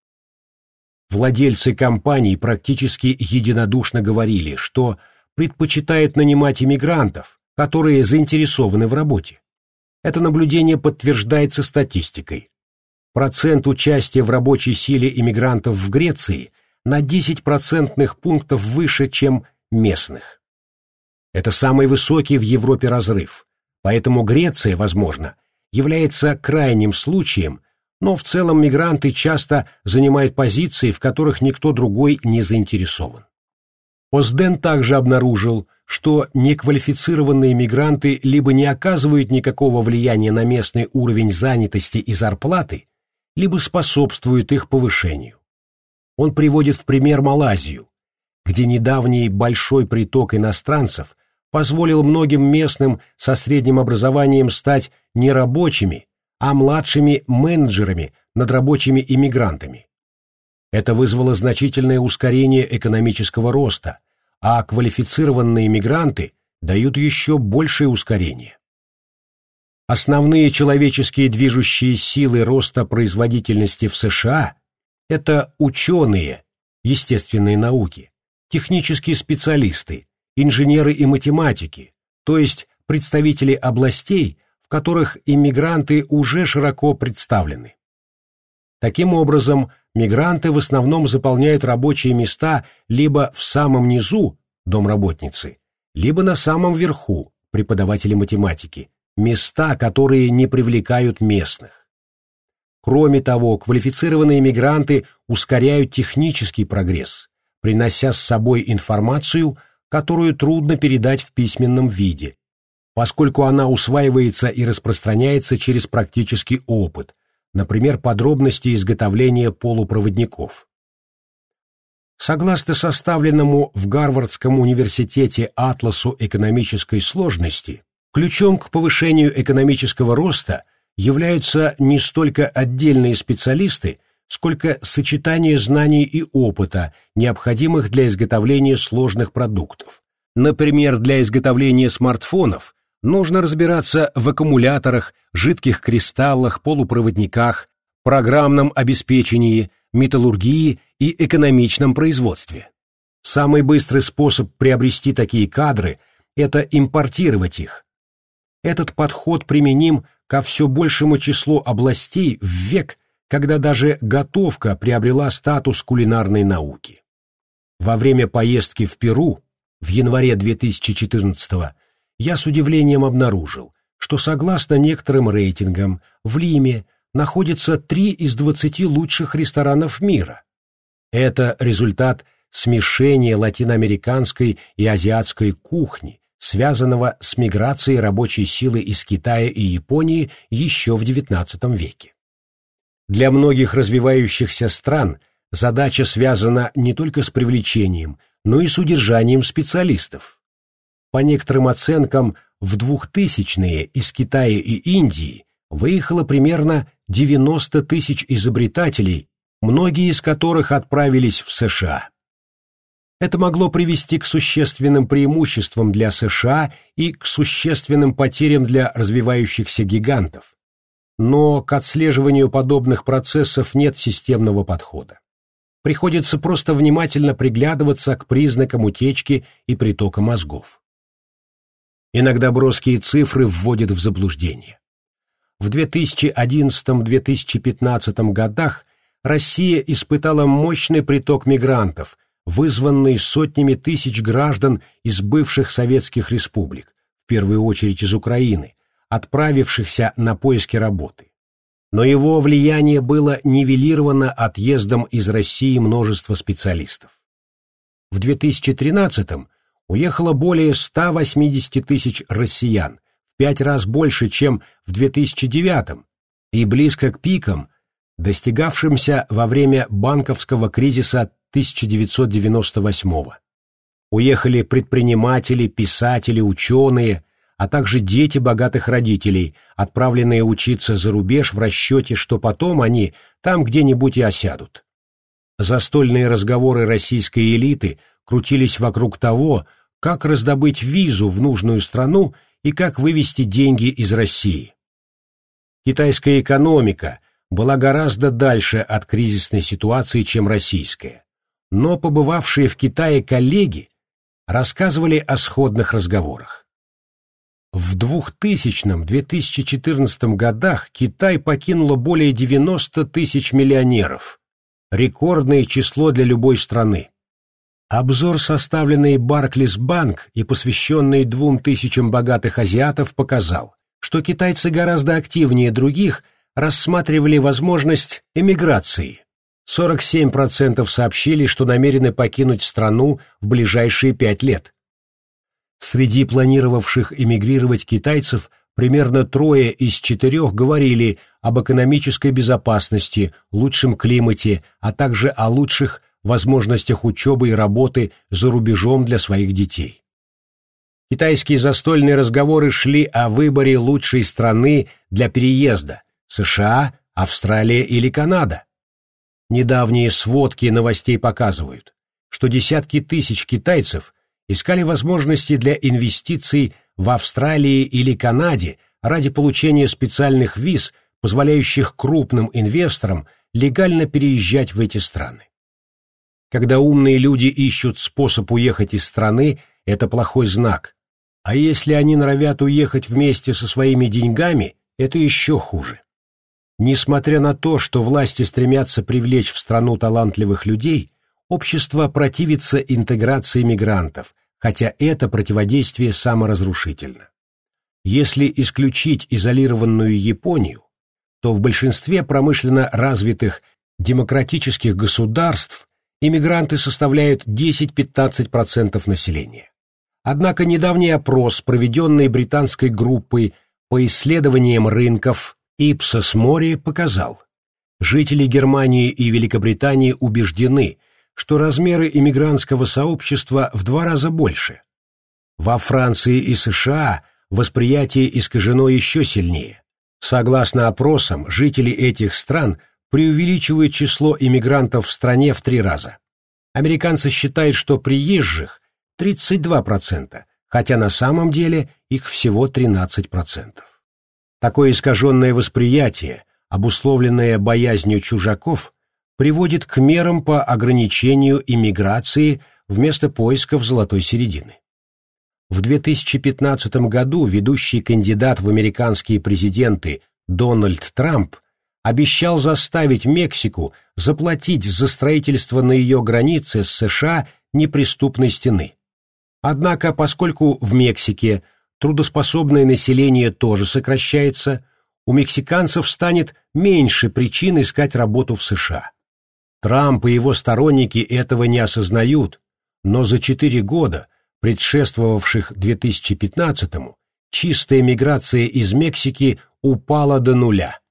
Владельцы компаний практически единодушно говорили, что предпочитают нанимать иммигрантов, которые заинтересованы в работе. Это наблюдение подтверждается статистикой. Процент участия в рабочей силе иммигрантов в Греции на 10 процентных пунктов выше, чем местных. Это самый высокий в Европе разрыв, поэтому Греция, возможно, является крайним случаем, но в целом мигранты часто занимают позиции, в которых никто другой не заинтересован. Озден также обнаружил, что неквалифицированные мигранты либо не оказывают никакого влияния на местный уровень занятости и зарплаты, либо способствуют их повышению. Он приводит в пример Малайзию, где недавний большой приток иностранцев позволил многим местным со средним образованием стать не рабочими, а младшими менеджерами над рабочими иммигрантами. Это вызвало значительное ускорение экономического роста, а квалифицированные мигранты дают еще большее ускорение. Основные человеческие движущие силы роста производительности в США – это ученые, естественные науки, технические специалисты, инженеры и математики, то есть представители областей, которых иммигранты уже широко представлены. Таким образом, мигранты в основном заполняют рабочие места либо в самом низу, домработницы, либо на самом верху, преподаватели математики, места, которые не привлекают местных. Кроме того, квалифицированные мигранты ускоряют технический прогресс, принося с собой информацию – которую трудно передать в письменном виде, поскольку она усваивается и распространяется через практический опыт, например, подробности изготовления полупроводников. Согласно составленному в Гарвардском университете атласу экономической сложности, ключом к повышению экономического роста являются не столько отдельные специалисты, сколько сочетание знаний и опыта, необходимых для изготовления сложных продуктов. Например, для изготовления смартфонов Нужно разбираться в аккумуляторах, жидких кристаллах, полупроводниках, программном обеспечении, металлургии и экономичном производстве. Самый быстрый способ приобрести такие кадры – это импортировать их. Этот подход применим ко все большему числу областей в век, когда даже готовка приобрела статус кулинарной науки. Во время поездки в Перу в январе 2014 года я с удивлением обнаружил, что согласно некоторым рейтингам в Лиме находится три из двадцати лучших ресторанов мира. Это результат смешения латиноамериканской и азиатской кухни, связанного с миграцией рабочей силы из Китая и Японии еще в XIX веке. Для многих развивающихся стран задача связана не только с привлечением, но и с удержанием специалистов. По некоторым оценкам, в 2000-е из Китая и Индии выехало примерно 90 тысяч изобретателей, многие из которых отправились в США. Это могло привести к существенным преимуществам для США и к существенным потерям для развивающихся гигантов. Но к отслеживанию подобных процессов нет системного подхода. Приходится просто внимательно приглядываться к признакам утечки и притока мозгов. Иногда броские цифры вводят в заблуждение. В 2011-2015 годах Россия испытала мощный приток мигрантов, вызванный сотнями тысяч граждан из бывших советских республик, в первую очередь из Украины, отправившихся на поиски работы. Но его влияние было нивелировано отъездом из России множества специалистов. В 2013 году уехало более 180 тысяч россиян, в пять раз больше, чем в 2009 и близко к пикам, достигавшимся во время банковского кризиса 1998 -го. Уехали предприниматели, писатели, ученые, а также дети богатых родителей, отправленные учиться за рубеж в расчете, что потом они там где-нибудь и осядут. Застольные разговоры российской элиты крутились вокруг того, как раздобыть визу в нужную страну и как вывести деньги из России. Китайская экономика была гораздо дальше от кризисной ситуации, чем российская, но побывавшие в Китае коллеги рассказывали о сходных разговорах. В 2000-2014 годах Китай покинуло более 90 тысяч миллионеров, рекордное число для любой страны. Обзор, составленный Barclays Bank и посвященный двум тысячам богатых азиатов, показал, что китайцы гораздо активнее других рассматривали возможность эмиграции. 47% сообщили, что намерены покинуть страну в ближайшие пять лет. Среди планировавших эмигрировать китайцев примерно трое из четырех говорили об экономической безопасности, лучшем климате, а также о лучших возможностях учебы и работы за рубежом для своих детей. Китайские застольные разговоры шли о выборе лучшей страны для переезда – США, Австралия или Канада. Недавние сводки новостей показывают, что десятки тысяч китайцев искали возможности для инвестиций в Австралии или Канаде ради получения специальных виз, позволяющих крупным инвесторам легально переезжать в эти страны. Когда умные люди ищут способ уехать из страны, это плохой знак. А если они норовят уехать вместе со своими деньгами, это еще хуже. Несмотря на то, что власти стремятся привлечь в страну талантливых людей, общество противится интеграции мигрантов, хотя это противодействие саморазрушительно. Если исключить изолированную Японию, то в большинстве промышленно развитых демократических государств иммигранты составляют 10-15% населения. Однако недавний опрос, проведенный британской группой по исследованиям рынков Ipsos Mori, показал, жители Германии и Великобритании убеждены, что размеры иммигрантского сообщества в два раза больше. Во Франции и США восприятие искажено еще сильнее. Согласно опросам, жители этих стран – преувеличивает число иммигрантов в стране в три раза. Американцы считают, что приезжих 32%, хотя на самом деле их всего 13%. Такое искаженное восприятие, обусловленное боязнью чужаков, приводит к мерам по ограничению иммиграции вместо поисков золотой середины. В 2015 году ведущий кандидат в американские президенты Дональд Трамп обещал заставить Мексику заплатить за строительство на ее границе с США неприступной стены. Однако, поскольку в Мексике трудоспособное население тоже сокращается, у мексиканцев станет меньше причин искать работу в США. Трамп и его сторонники этого не осознают, но за четыре года, предшествовавших 2015-му, чистая миграция из Мексики упала до нуля.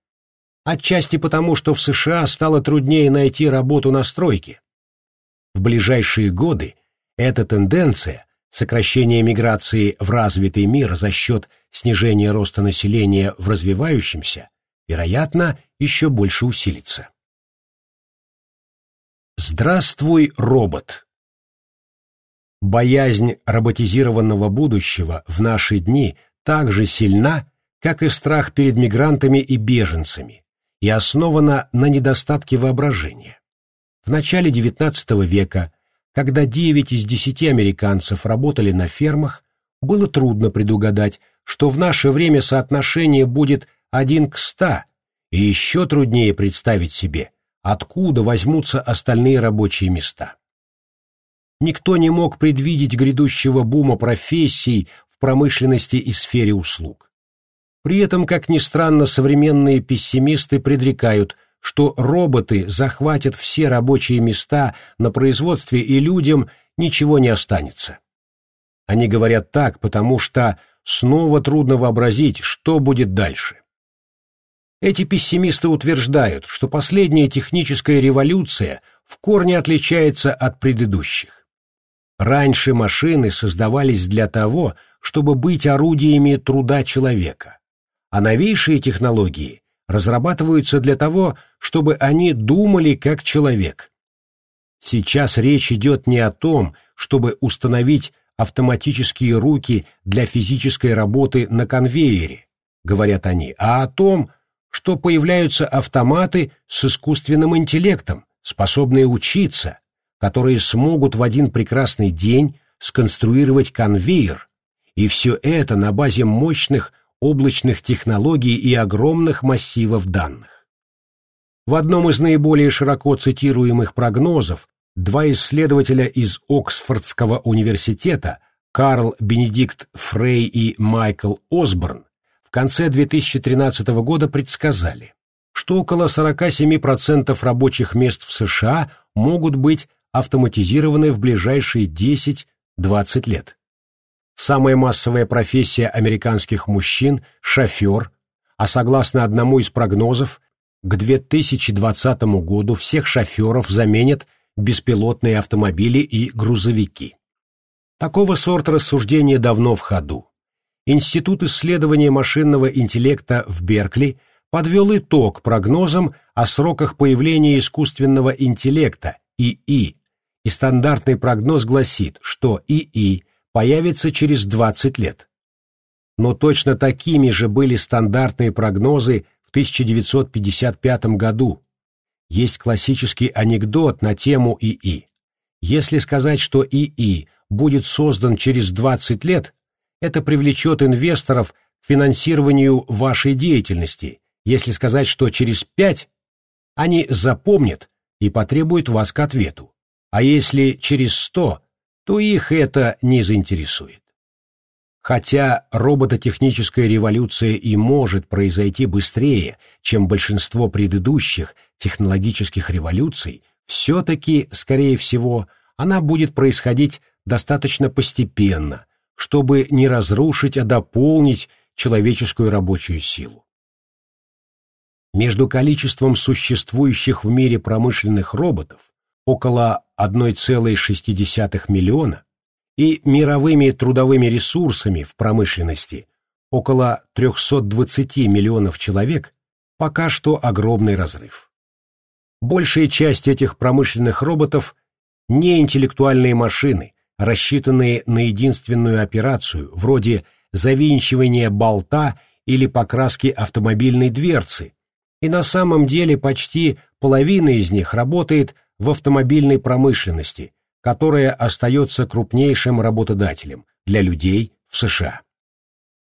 Отчасти потому, что в США стало труднее найти работу на стройке. В ближайшие годы эта тенденция, сокращение миграции в развитый мир за счет снижения роста населения в развивающемся, вероятно, еще больше усилится. Здравствуй, робот! Боязнь роботизированного будущего в наши дни так же сильна, как и страх перед мигрантами и беженцами, и основана на недостатке воображения. В начале XIX века, когда 9 из 10 американцев работали на фермах, было трудно предугадать, что в наше время соотношение будет 1 к 100, и еще труднее представить себе, откуда возьмутся остальные рабочие места. Никто не мог предвидеть грядущего бума профессий в промышленности и сфере услуг. При этом, как ни странно, современные пессимисты предрекают, что роботы захватят все рабочие места на производстве и людям ничего не останется. Они говорят так, потому что снова трудно вообразить, что будет дальше. Эти пессимисты утверждают, что последняя техническая революция в корне отличается от предыдущих. Раньше машины создавались для того, чтобы быть орудиями труда человека, а новейшие технологии разрабатываются для того, чтобы они думали как человек. Сейчас речь идет не о том, чтобы установить автоматические руки для физической работы на конвейере, говорят они, а о том, что появляются автоматы с искусственным интеллектом, способные учиться, которые смогут в один прекрасный день сконструировать конвейер, и все это на базе мощных облачных технологий и огромных массивов данных. В одном из наиболее широко цитируемых прогнозов два исследователя из Оксфордского университета Карл Бенедикт Фрей и Майкл Осборн в конце 2013 года предсказали, что около 47% рабочих мест в США могут быть автоматизированы в ближайшие 10-20 лет. Самая массовая профессия американских мужчин – шофер, а согласно одному из прогнозов, к 2020 году всех шоферов заменят беспилотные автомобили и грузовики. Такого сорта рассуждения давно в ходу. Институт исследования машинного интеллекта в Беркли подвел итог прогнозам о сроках появления искусственного интеллекта ИИ, и стандартный прогноз гласит, что ИИ появится через 20 лет. Но точно такими же были стандартные прогнозы в 1955 году. Есть классический анекдот на тему ИИ. Если сказать, что ИИ будет создан через 20 лет, это привлечет инвесторов к финансированию вашей деятельности, если сказать, что через пять они запомнят и потребуют вас к ответу, а если через сто, то их это не заинтересует. Хотя робототехническая революция и может произойти быстрее, чем большинство предыдущих технологических революций, все-таки, скорее всего, она будет происходить достаточно постепенно, чтобы не разрушить, а дополнить человеческую рабочую силу. Между количеством существующих в мире промышленных роботов около 1,6 миллиона и мировыми трудовыми ресурсами в промышленности около 320 миллионов человек пока что огромный разрыв. Большая часть этих промышленных роботов не интеллектуальные машины, рассчитанные на единственную операцию, вроде завинчивания болта или покраски автомобильной дверцы, и на самом деле почти половина из них работает в автомобильной промышленности, которая остается крупнейшим работодателем для людей в США.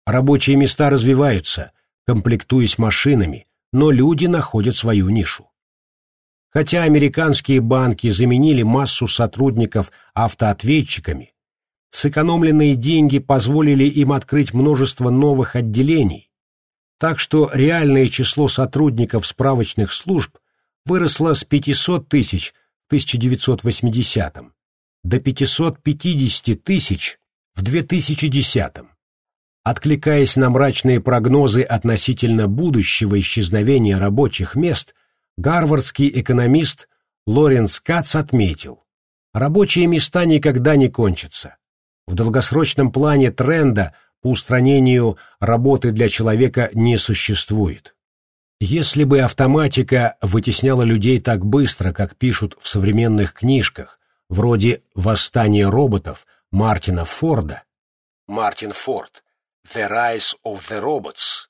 Рабочие места развиваются, комплектуясь машинами, но люди находят свою нишу. Хотя американские банки заменили массу сотрудников автоответчиками, сэкономленные деньги позволили им открыть множество новых отделений, так что реальное число сотрудников справочных служб выросло с 500 тысяч 1980 до 550 тысяч в 2010 -м. Откликаясь на мрачные прогнозы относительно будущего исчезновения рабочих мест, гарвардский экономист Лоренс Кац отметил, рабочие места никогда не кончатся. В долгосрочном плане тренда по устранению работы для человека не существует. Если бы автоматика вытесняла людей так быстро, как пишут в современных книжках, вроде «Восстание роботов» Мартина Форда, Мартин Форд, «The Rise of the Robots»,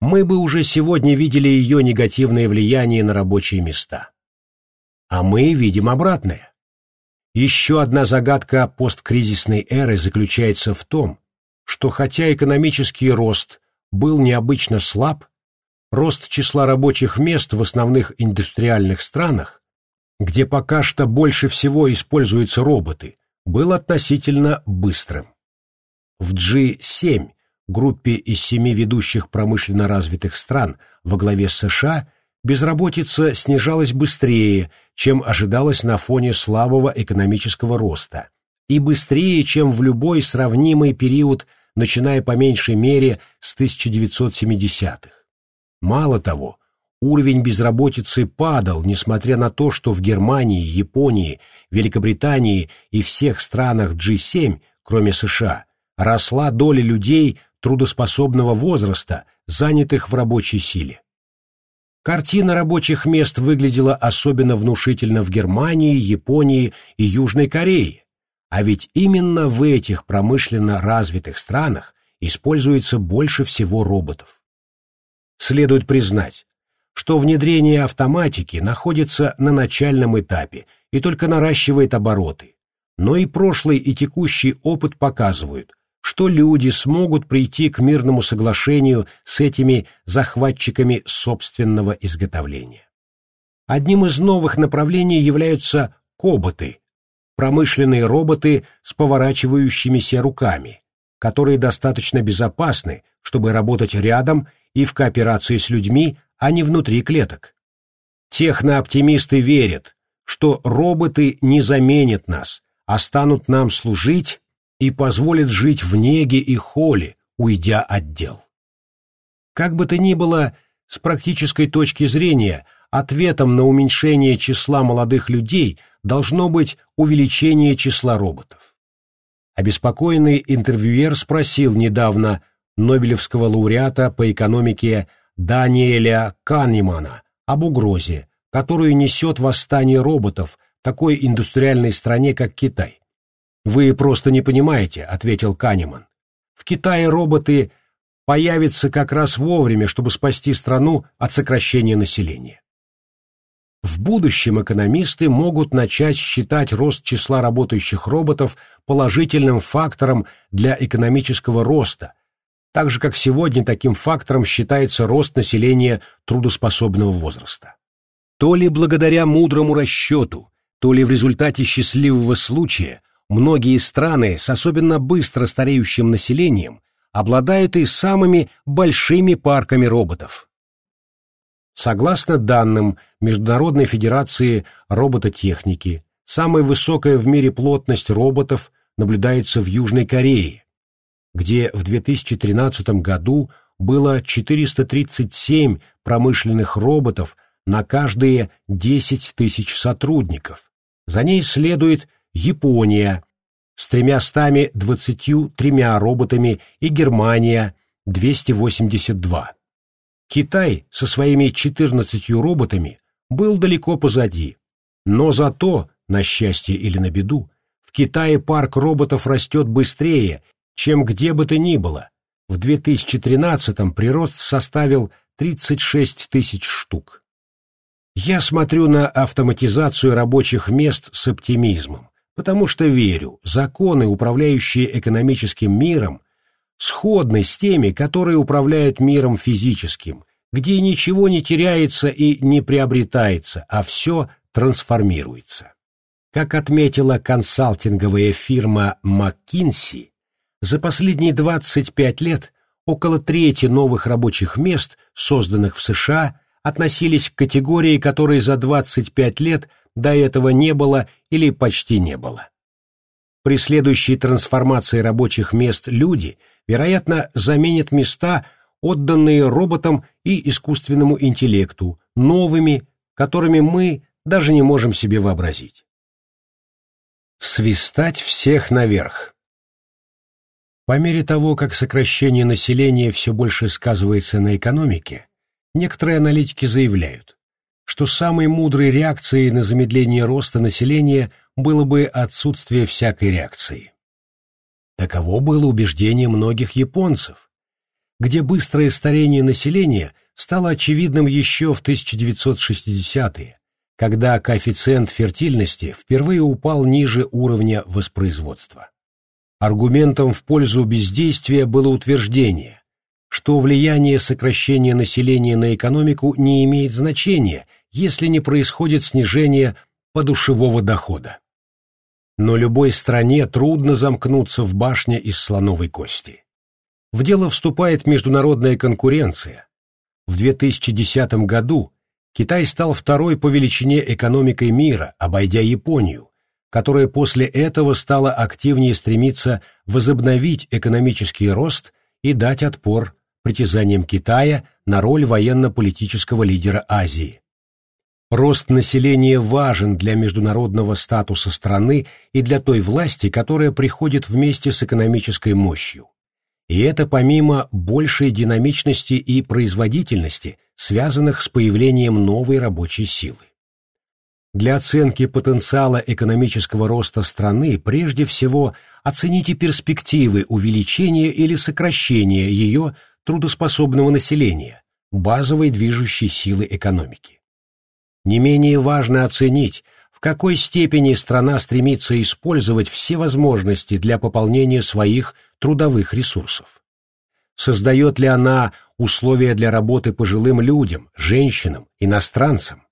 мы бы уже сегодня видели ее негативное влияние на рабочие места. А мы видим обратное. Еще одна загадка посткризисной эры заключается в том, что хотя экономический рост был необычно слаб, рост числа рабочих мест в основных индустриальных странах, где пока что больше всего используются роботы, был относительно быстрым. В G7 группе из семи ведущих промышленно развитых стран во главе с США безработица снижалась быстрее, чем ожидалось на фоне слабого экономического роста, и быстрее, чем в любой сравнимый период, начиная по меньшей мере с 1970-х. Мало того, уровень безработицы падал, несмотря на то, что в Германии, Японии, Великобритании и всех странах G7, кроме США, росла доля людей, трудоспособного возраста, занятых в рабочей силе. Картина рабочих мест выглядела особенно внушительно в Германии, Японии и Южной Корее, а ведь именно в этих промышленно развитых странах используется больше всего роботов. Следует признать, что внедрение автоматики находится на начальном этапе и только наращивает обороты, но и прошлый и текущий опыт показывают, что люди смогут прийти к мирному соглашению с этими захватчиками собственного изготовления. Одним из новых направлений являются коботы, промышленные роботы с поворачивающимися руками, которые достаточно безопасны, чтобы работать рядом и в кооперации с людьми, а не внутри клеток. Технооптимисты верят, что роботы не заменят нас, а станут нам служить и позволит жить в неге и холе, уйдя от дел. Как бы то ни было, с практической точки зрения, ответом на уменьшение числа молодых людей должно быть увеличение числа роботов. Обеспокоенный интервьюер спросил недавно Нобелевского лауреата по экономике Даниэля Канемана об угрозе, которую несет восстание роботов такой индустриальной стране, как Китай. «Вы просто не понимаете», — ответил Канеман. «В Китае роботы появятся как раз вовремя, чтобы спасти страну от сокращения населения». В будущем экономисты могут начать считать рост числа работающих роботов положительным фактором для экономического роста, так же как сегодня таким фактором считается рост населения трудоспособного возраста. То ли благодаря мудрому расчету, то ли в результате счастливого случая многие страны с особенно быстро стареющим населением обладают и самыми большими парками роботов. Согласно данным Международной Федерации робототехники, самая высокая в мире плотность роботов наблюдается в Южной Корее, где в 2013 году было 437 промышленных роботов на каждые 10 тысяч сотрудников. За ней следует Япония с тремястами двадцатью тремя роботами и Германия 282. Китай со своими 14 роботами был далеко позади, но зато, на счастье или на беду, в Китае парк роботов растет быстрее, чем где бы то ни было, В 2013 прирост составил 36 тысяч штук. Я смотрю на автоматизацию рабочих мест с оптимизмом, потому что верю, законы, управляющие экономическим миром, сходны с теми, которые управляют миром физическим, где ничего не теряется и не приобретается, а все трансформируется. Как отметила консалтинговая фирма McKinsey, за последние 25 лет около трети новых рабочих мест, созданных в США, относились к категории, которой за 25 лет до этого не было или почти не было. При следующей трансформации рабочих мест люди, вероятно, заменят места, отданные роботам и искусственному интеллекту, новыми, которыми мы даже не можем себе вообразить. Свистать всех наверх. По мере того, как сокращение населения все больше сказывается на экономике, некоторые аналитики заявляют, что самой мудрой реакцией на замедление роста населения было бы отсутствие всякой реакции. Таково было убеждение многих японцев, где быстрое старение населения стало очевидным еще в 1960-е, когда коэффициент фертильности впервые упал ниже уровня воспроизводства. Аргументом в пользу бездействия было утверждение, что влияние сокращения населения на экономику не имеет значения, если не происходит снижение подушевого дохода. Но любой стране трудно замкнуться в башне из слоновой кости. В дело вступает международная конкуренция. В 2010 году Китай стал второй по величине экономикой мира, обойдя Японию, которая после этого стала активнее стремиться возобновить экономический рост и дать отпор притязаниям Китая на роль военно-политического лидера Азии. Рост населения важен для международного статуса страны и для той власти, которая приходит вместе с экономической мощью. И это помимо большей динамичности и производительности, связанных с появлением новой рабочей силы. Для оценки потенциала экономического роста страны прежде всего оцените перспективы увеличения или сокращения ее трудоспособного населения, базовой движущей силы экономики. Не менее важно оценить, в какой степени страна стремится использовать все возможности для пополнения своих трудовых ресурсов. Создает ли она условия для работы пожилым людям, женщинам, иностранцам?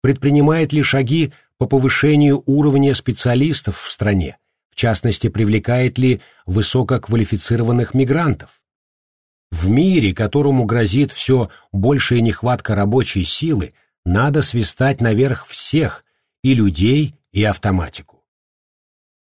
Предпринимает ли шаги по повышению уровня специалистов в стране, в частности, привлекает ли высококвалифицированных мигрантов? В мире, которому грозит все большая нехватка рабочей силы, надо свистать наверх всех, и людей, и автоматику.